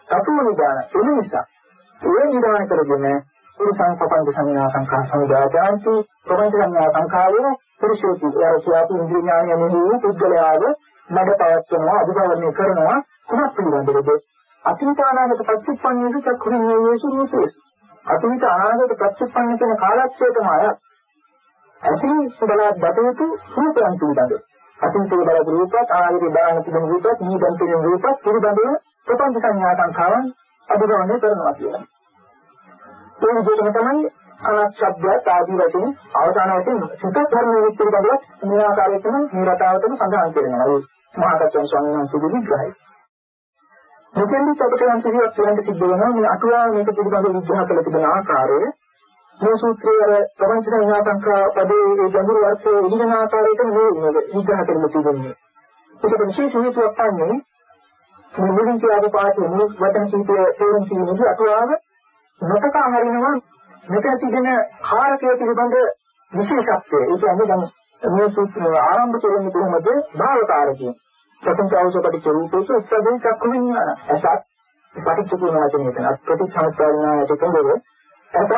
තතෝ නිදාන. ඒ නිසා ඒ නිදාන කරගෙන පුරුෂං පපංච සංඥා සංඛා සමුදායන්ති ප්‍රපංච සංඥා සංඛාවේ පුරුෂෝති ඒ සියාපු ඉන්ද්‍රිය ඥානය මෙහි පුද්ගලයාව මඩ පවත්වනවා අධිකරණය කරනවා කුමක් පිළිබඳවද අතීත අනාගත ප්‍රතිපන්නේක චක්ඛුඤ්ඤේසු රූපේසු අතීත අනාගත ප්‍රතිපන්න කියන කාලක්ෂේපම අය ඇසින් බලවත් දතයුතු රූපයන් පිළිබඳව අතීතයේ බලපු රූපත් අනාගතයේ බලන තිබෙන රූපත් මේ දැන් තියෙන රූපත් පිළිබඳව ප්‍රපංච සංඥා සංඛාවන් අධිකරණය කරනවා කියලා ඒ විදිහටම තමයි අනක්ෂබ්දය ආදී වශයෙන් අවසාන වශයෙන් සිත ධර්ම විස්තර බලවත් මේ ආකාරයටම මේ රටාවටම සඳහන් කරනවා. ඒ මහාකච්චන් ස්වාමීන් වහන්සේගේ විග්‍රහය. මෙතෙන්දි අපිට යම් කිසිවක් කියන්න සිද්ධ වෙනවා මේ අටුවාව මේක පිළිබඳව විග්‍රහ කළ තිබෙන ආකාරය මේ සූත්‍රයේ ප්‍රපංච සංඥාතංකා පදේ ඒ ගැඹුරු අර්ථය ඉගෙන ආකාරයට මේ විග්‍රහ කරලා තිබෙනවා. ඒකට විශේෂ හේතුවක් තමයි මේ මුලින් කියපු පාඩේ මුල් වචන කීපය තේරුම් ගැනීමදී අටුවාව නොතකා හරිනවා මෙතන තිබෙන කාරකයේ පිළිබඳ විශේෂත්වය. ඒ කියන්නේ දැන් මේ සූත්‍රය ආරම්භ කරන්නේ කොහොමද? භාවකාරකයෙන්. ප්‍රථම අවශ්‍යපටි රූපේසු උත්සදේ චක්කු විඥාන. එසත් පටිච්ච කියන වචනේ එතන ප්‍රතිසංස්කාරණයට කෙරෙව එසත්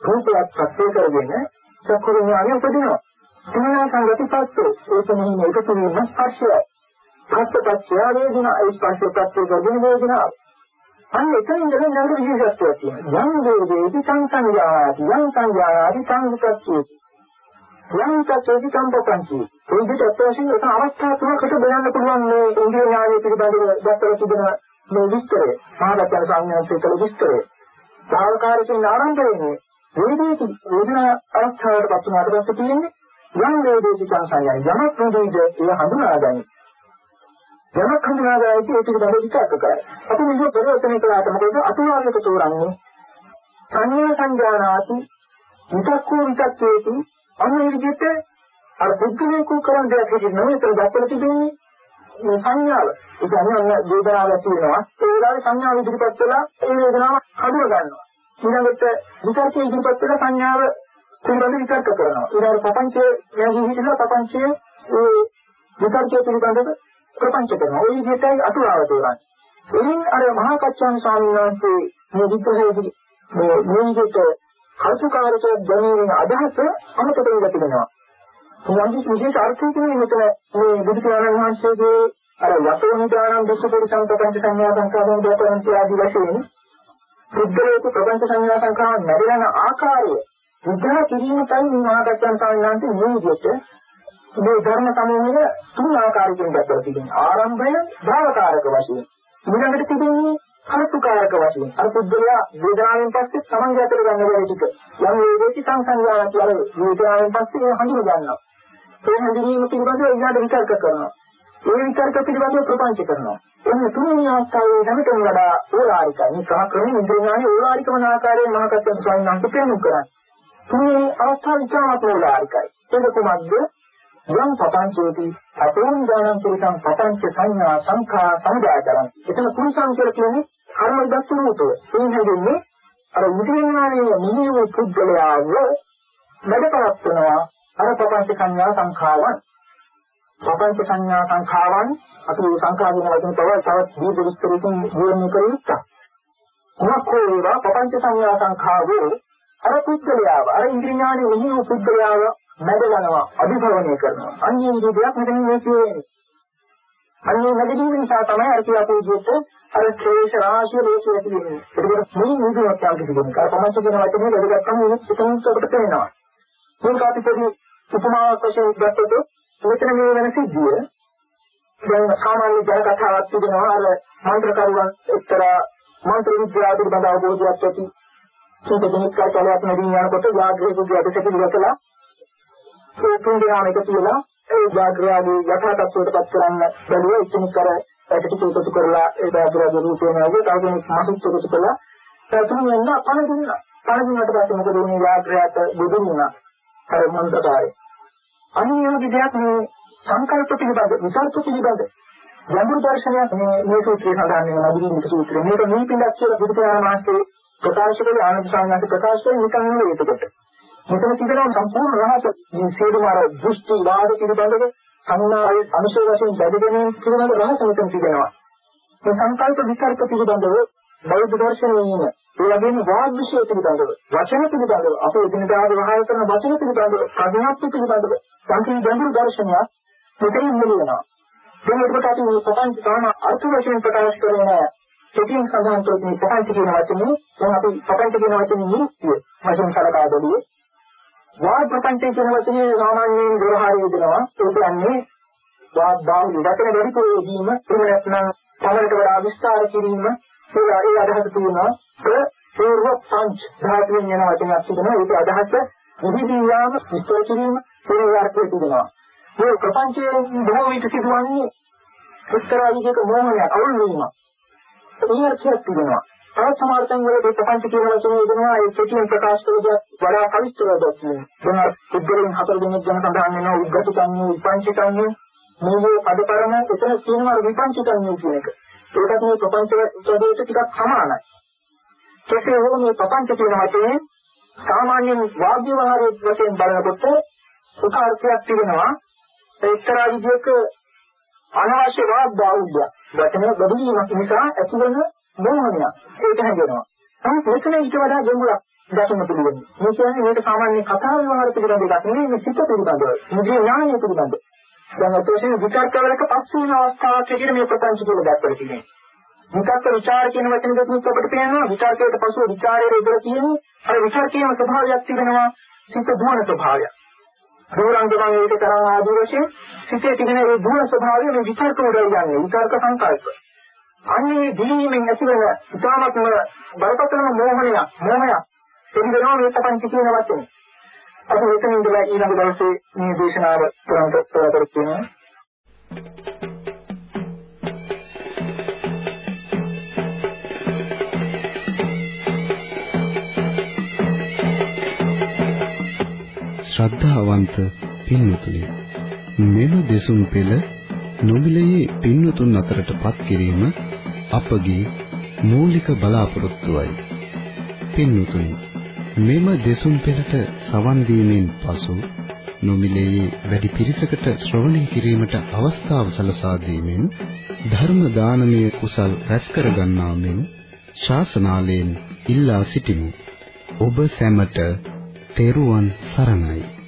රූපයක් සත්‍ය කරගෙන චක්කු විඥානය උපදිනවා. තුන්වෙනි සංගති පස්සෝ ඒක මෙහි එකතු වීම ස්පර්ශය. පස්සපච්චය වේදනා ඒ ස්පර්ශපච්චය වර්ධන වේදනා අන්න එතනින් ඉඳන් නේද විශේෂත්වයක් තියෙනවා. යම් වේදේති සංසංජාති යම් සංජාති සංසුප්පච්චය යම් සත්‍යසි සම්පතංචි ඒ විදිහට අත්‍යවශ්‍යම එක අවස්ථා තුනකට බෙදන්න පුළුවන් මේ ඉන්ද්‍රිය ඥානය පිළිබඳව දක්වලා තිබෙන මේ විස්තරය. මහාගතන සංඥාන්සේ කළ විස්තරය. සාවකාශයෙන් ආරම්භ වෙන්නේ වේදේති වේදනා අවස්ථාවට පත් වුණාට පස්සේ තියෙන්නේ යම් වේදේති සංසංයයි යමක් වේදේද ඒ හඳුනාගන්නේ යමක් හඳුනාගන්නේ ඒක පිළිබඳව විචාරක කරයි අපි මේක පරිවර්තනය කළාට මොකද අතුවාලක තෝරන්නේ සංඥා සංජානාති විතක්කෝ විතක්කේති අන්න ඒ විදිහට අර පුද්ගලයෙකු කරන දෙයක් විදිහට නෙවෙයි ඒක දැක්කලා තිබෙන්නේ මේ සංඥාව. ඒ කියන්නේ අන්න වේදනාවක් තියෙනවා. ඒ වෙලාවේ සංඥාව ඉදිරිපත් වෙලා ඒ වේදනාව හඳුන ගන්නවා. ඊළඟට විතර්කයේ ඉදිරිපත් වෙලා සංඥාව පිළිබඳව විතර්ක කරනවා. ඊළඟට ප්‍රපංචයේ යහි හිතලා ප්‍රපංචයේ ඒ විතර්කයේ පිළිබඳව ප්‍රපංච කරනවා. ඒ විදිහටයි අතුරාව තෝරන්නේ. එයින් අර මහා කච්චාන් ස්වාමීන් වහන්සේ මේ විග්‍රහයේදී මේ මේ විදිහට කල්පකාරක දැනීමේ අදහස අමතක වෙලා තිබෙනවා. මොනවද විශේෂ අර්ථයකින් මෙතන මේ බුදු පියාණන් වහන්සේගේ අර යතෝ නිදානම් දුක්ඛ පරිසංප්‍රපංච සංඥා සංකාරයෙන් දක්වන ආදී වශයෙන් බුද්ධලෝක ප්‍රපංච සංඥා සංකාර නැරෙන ආකාරය විග්‍රහ කිරීමයි මේ මහාගතයන් සාමාන්‍යයෙන් මේ විදිහට මේ ධර්ම සමූහය තුන් ආකාරයකින් දැක්වලා තිබෙනවා. ආරම්භය භාවකාරක වශයෙන්. ඊළඟට තිබෙන්නේ කල්පකාරක වශයෙන්. අර පුද්ගලයා වේදනාවෙන් පස්සේ සමංගය අතර ගන්න බැරි ටික. යම් වේදේති සංසංයාවක් කියලා වේදනාවෙන් පස්සේ ඒ හඳුන ගන්නවා. ඒ හඳුනීම පිළිබඳව ඊළඟට විචාර කරනවා. ඒ විචාරක පිළිබඳව ප්‍රපංච කරනවා. එන්න තුන්වෙනි අවස්ථාවේ හැමතෙම වඩා ඕලාරිකයි. මේ ක්‍රමක්‍රමයෙන් ඉන්ද්‍රියයන්ගේ ඕලාරිකවන ආකාරයෙන් මහකත්ව ස්වාමීන් වහන්සේ පෙන්වු කරන්නේ. තුන්වෙනි අවස්ථාව ඉතාමත් ඕලාරිකයි. ඒක කුමක්ද? යම් පතංචේති සතෝන් ඥානං පුරුෂං පතංච සංඥා සංඛා සංජාතරං එතන පුරුෂං කියලා කියන්නේ කර්ම දස්සුනුතෝ ඒ හැදෙන්නේ අර මුදිනානේ නිහිව පුද්ගලයාව වැඩපත් වෙනවා අර පතංච සංඥා සංඛාවන්. පතංච සංඥා සංඛාවන් අපි සංඛා කියන වචන තව තවත් දීර්ඝ විස්තරකින් විවරණය කරලා මොනකෝ ඒවා පතංච සංඥා සංඛාවෝ අර පුද්ගලයාව අර ඉන්ද්‍රිය ඥානේ නිහිව පුද්ගලයාව නැදගනවා අභිභවනය කරනවා. අන්නේ විදිහට මෙතන මේ කියන්නේ අන්නේ නැදීම නිසා තමයි අර කියපු විදිහට අර ක්ලේශ රාශිය ලෝකයේ ඇති වෙන්නේ. ඒකට මේ නිදිමත යම් කිසි කෙනෙක් අර පමච්ච කියන වචනේ වැඩගත්තම ඒක උතනට අපිට පේනවා. මේක අපි පොඩි උපමාවක් වශයෙන් ගත්තොත් මෙතන මේ වෙන සිද්ධිය දැන් සාමාන්‍ය ජන කතාවක් තිබෙනවා. අර මන්ත්‍රකරුවන් එක්තරා මන්ත්‍ර විද්‍යාව පිළිබඳ අවබෝධයක් ඇති. සුදු දෙනෙක් කාලයක් නැදී යනකොට යාග්‍රේකුගේ අධිශක්තිය විකලා ඒ තුන් දෙනාම එකතු වෙලා ඒ ජාග්‍රයාගේ යථා තත්ත්වයට පත් කරන්න බැලුවා ඉතින් කර ඒකට එකතු කරලා ඒ ජාග්‍රයාගේ රූපේ නැවගේ තව කෙනෙක් මාසුත් එකතු කළා. ඒ තුන් වෙනා පණ දුන්නා පණ දුන්නාට පස්සේ මොකද වුනේ ජාග්‍රයාට බුදුන් වුණා. අර මන්ත්‍රකාරය. අනිවාර්ය දෙයක් මේ සංකල්ප පිළිබඳ විචාර පිළිබඳ ගැඹුරු දර්ශනයක් මේ මේ සූත්‍රයේ සඳහන් වෙන අභිධර්ම සූත්‍රය. මේක මේ පිළිබඳ කියලා බුදු පියාණන් වහන්සේ ප්‍රකාශ කළේ ආනන්ද සාමණේර ප්‍රකාශ කළේ නිකන් නෙවෙයි ඒකට මෙතන තිබෙනවා සම්පූර්ණ රහස. මේ සියලුම අර දෘෂ්ටි වාද පිළිබඳව සංඥාවේ අනුශය වශයෙන් බැඳගෙන පිළිබඳ රහස මෙතන තිබෙනවා. මේ සංකල්ප විකල්ප පිළිබඳව බෞද්ධ දර්ශනයේ ඉන්න ඒ වගේම වාග් විශ්ය පිළිබඳව වචන පිළිබඳව අපේ එදිනදා ව්‍යවහාර කරන වචන පිළිබඳව ප්‍රඥාත්මක පිළිබඳව සංකීර්ණ ගැඹුරු දර්ශනයක් මෙතනින් මෙලිනවා දැන් ඒකට අපි මේ පොතන් තවම අර්ථ වශයෙන් ප්‍රකාශ කරන කෙටියෙන් සඳහන් කරන මේ පොතන් කියන වචනේ දැන් අපි පොතන් කියන වචනේ නිරුක්තිය වශයෙන් සලකා බලුවේ වාග් ප්‍රපංචය කියන වචනේ සාමාන්‍යයෙන් ව්‍යවහාරයේ දෙනවා ඒ කියන්නේ වාග් බාහුව වචන වැඩිපුර යෙදීම එහෙම නැත්නම් පළකට වඩා විස්තර කිරීම ඒ ඒ අදහස තියෙනවා. ඒ පූර්ව පංච ධාතුන් යන වචනයක් තිබෙනවා. ඒක අදහස විවිධ යාම විස්තර කිරීම ඒ අර්ථය තිබෙනවා මේ ප්‍රපංචයේ බොහෝ විට සිදුවන්නේ එක්තරා විදිහක මොහොනයක් අවුල් වීම ඒ අර්ථයක් තිබෙනවා. තවත් සමහර තැන්වලදී ප්‍රපංච කියන වචනේ දෙනවා ඒ කෙටියෙන් ප්‍රකාශ කරලා වඩා කවිස්තරව දැක්වෙනවා. දැන් පුද්ගලයන් හතර දෙනෙක් ගැන සඳහන් වෙනවා උද්ගතකන්නේ විපංචකන්නේ මේ පදපරම එතන තියෙනවා විපංචකන්නේ කියන එක. ඒකත් මේ ප්‍රපංච ස්වභාවයට ටිකක් සමානයි. කෙසේ හෝ මේ ප්‍රපංච කියන වචනේ සාමාන්‍යයෙන් වාග්ය වහරේ වශයෙන් බලනකොට උකාර්ථයක් තිබෙනවා එක්තරා විදිහක අනවශ්‍ය වාග් බාහුල්‍ය වචන බබලීමක් නිසා ඇතිවන මෝහනයක් ඒක හැදෙනවා. නමුත් මෙතන ඊට වඩා ගැඹුරක් දකින්න පුළුවන්. මේ කියන්නේ මේක සාමාන්‍ය කතා ව්‍යවහාර පිළිබඳ එකක් නෙවෙයි මේ සිත පිළිබඳව. මුදී ඥානය පිළිබඳ. දැන් අතෝෂේ විචාරකවලක පස්වීම අවස්ථාවක් විදිහට මේ ප්‍රපංච කියලා දැක්වලා තියෙනවා. විචාරක විචාර කියන වචන දෙකක් අපිට පේනවා විචාරකයට පසුව විචාරයේ ඉඳලා තියෙන්නේ අර විචාර කියන ස්වභාවයක් තිබෙනවා සිත දුවන ස්වභාවයක්. රෝරංගමන් ඒක තරම් ආදී වශයෙන් සිතේ තිබෙන ඒ දුවන ස්වභාවය මේ විචාරක උඩ යන්නේ විචාරක සංකල්ප. අන්නේ දිලීමෙන් ඇතිවන ඉතාමත්ම බලපතලම මෝහනය මෝහය එදිනවා මේ ප්‍රපංච කියන වචනේ. අපි මෙතන ඉඳලා ඊළඟ දවසේ මේ දේශනාව කරන්න පෙරදරත් වෙනවා. ශ්‍රද්ධාවන්ත පින්වතුනි මෙම දෙසුම් පෙළ නොමිලයේ පින්වතුන් අතරටපත් කිරීම අපගේ මූලික බලාපොරොත්තුවයි. පින්වතුනි මෙම දෙසුම් පෙළට සවන් දීමෙන් පසු නොමිලයේ වැඩි පිරිසකට ශ්‍රවණය කිරීමට අවස්ථාව සලසා දීමෙන් ධර්ම දානමය කුසල් රැස් කර ගන්නා මෙන් ශාසනාලයෙන් ඉල්ලා සිටිමු. ඔබ සැමට තෙරුවන් සරණයි.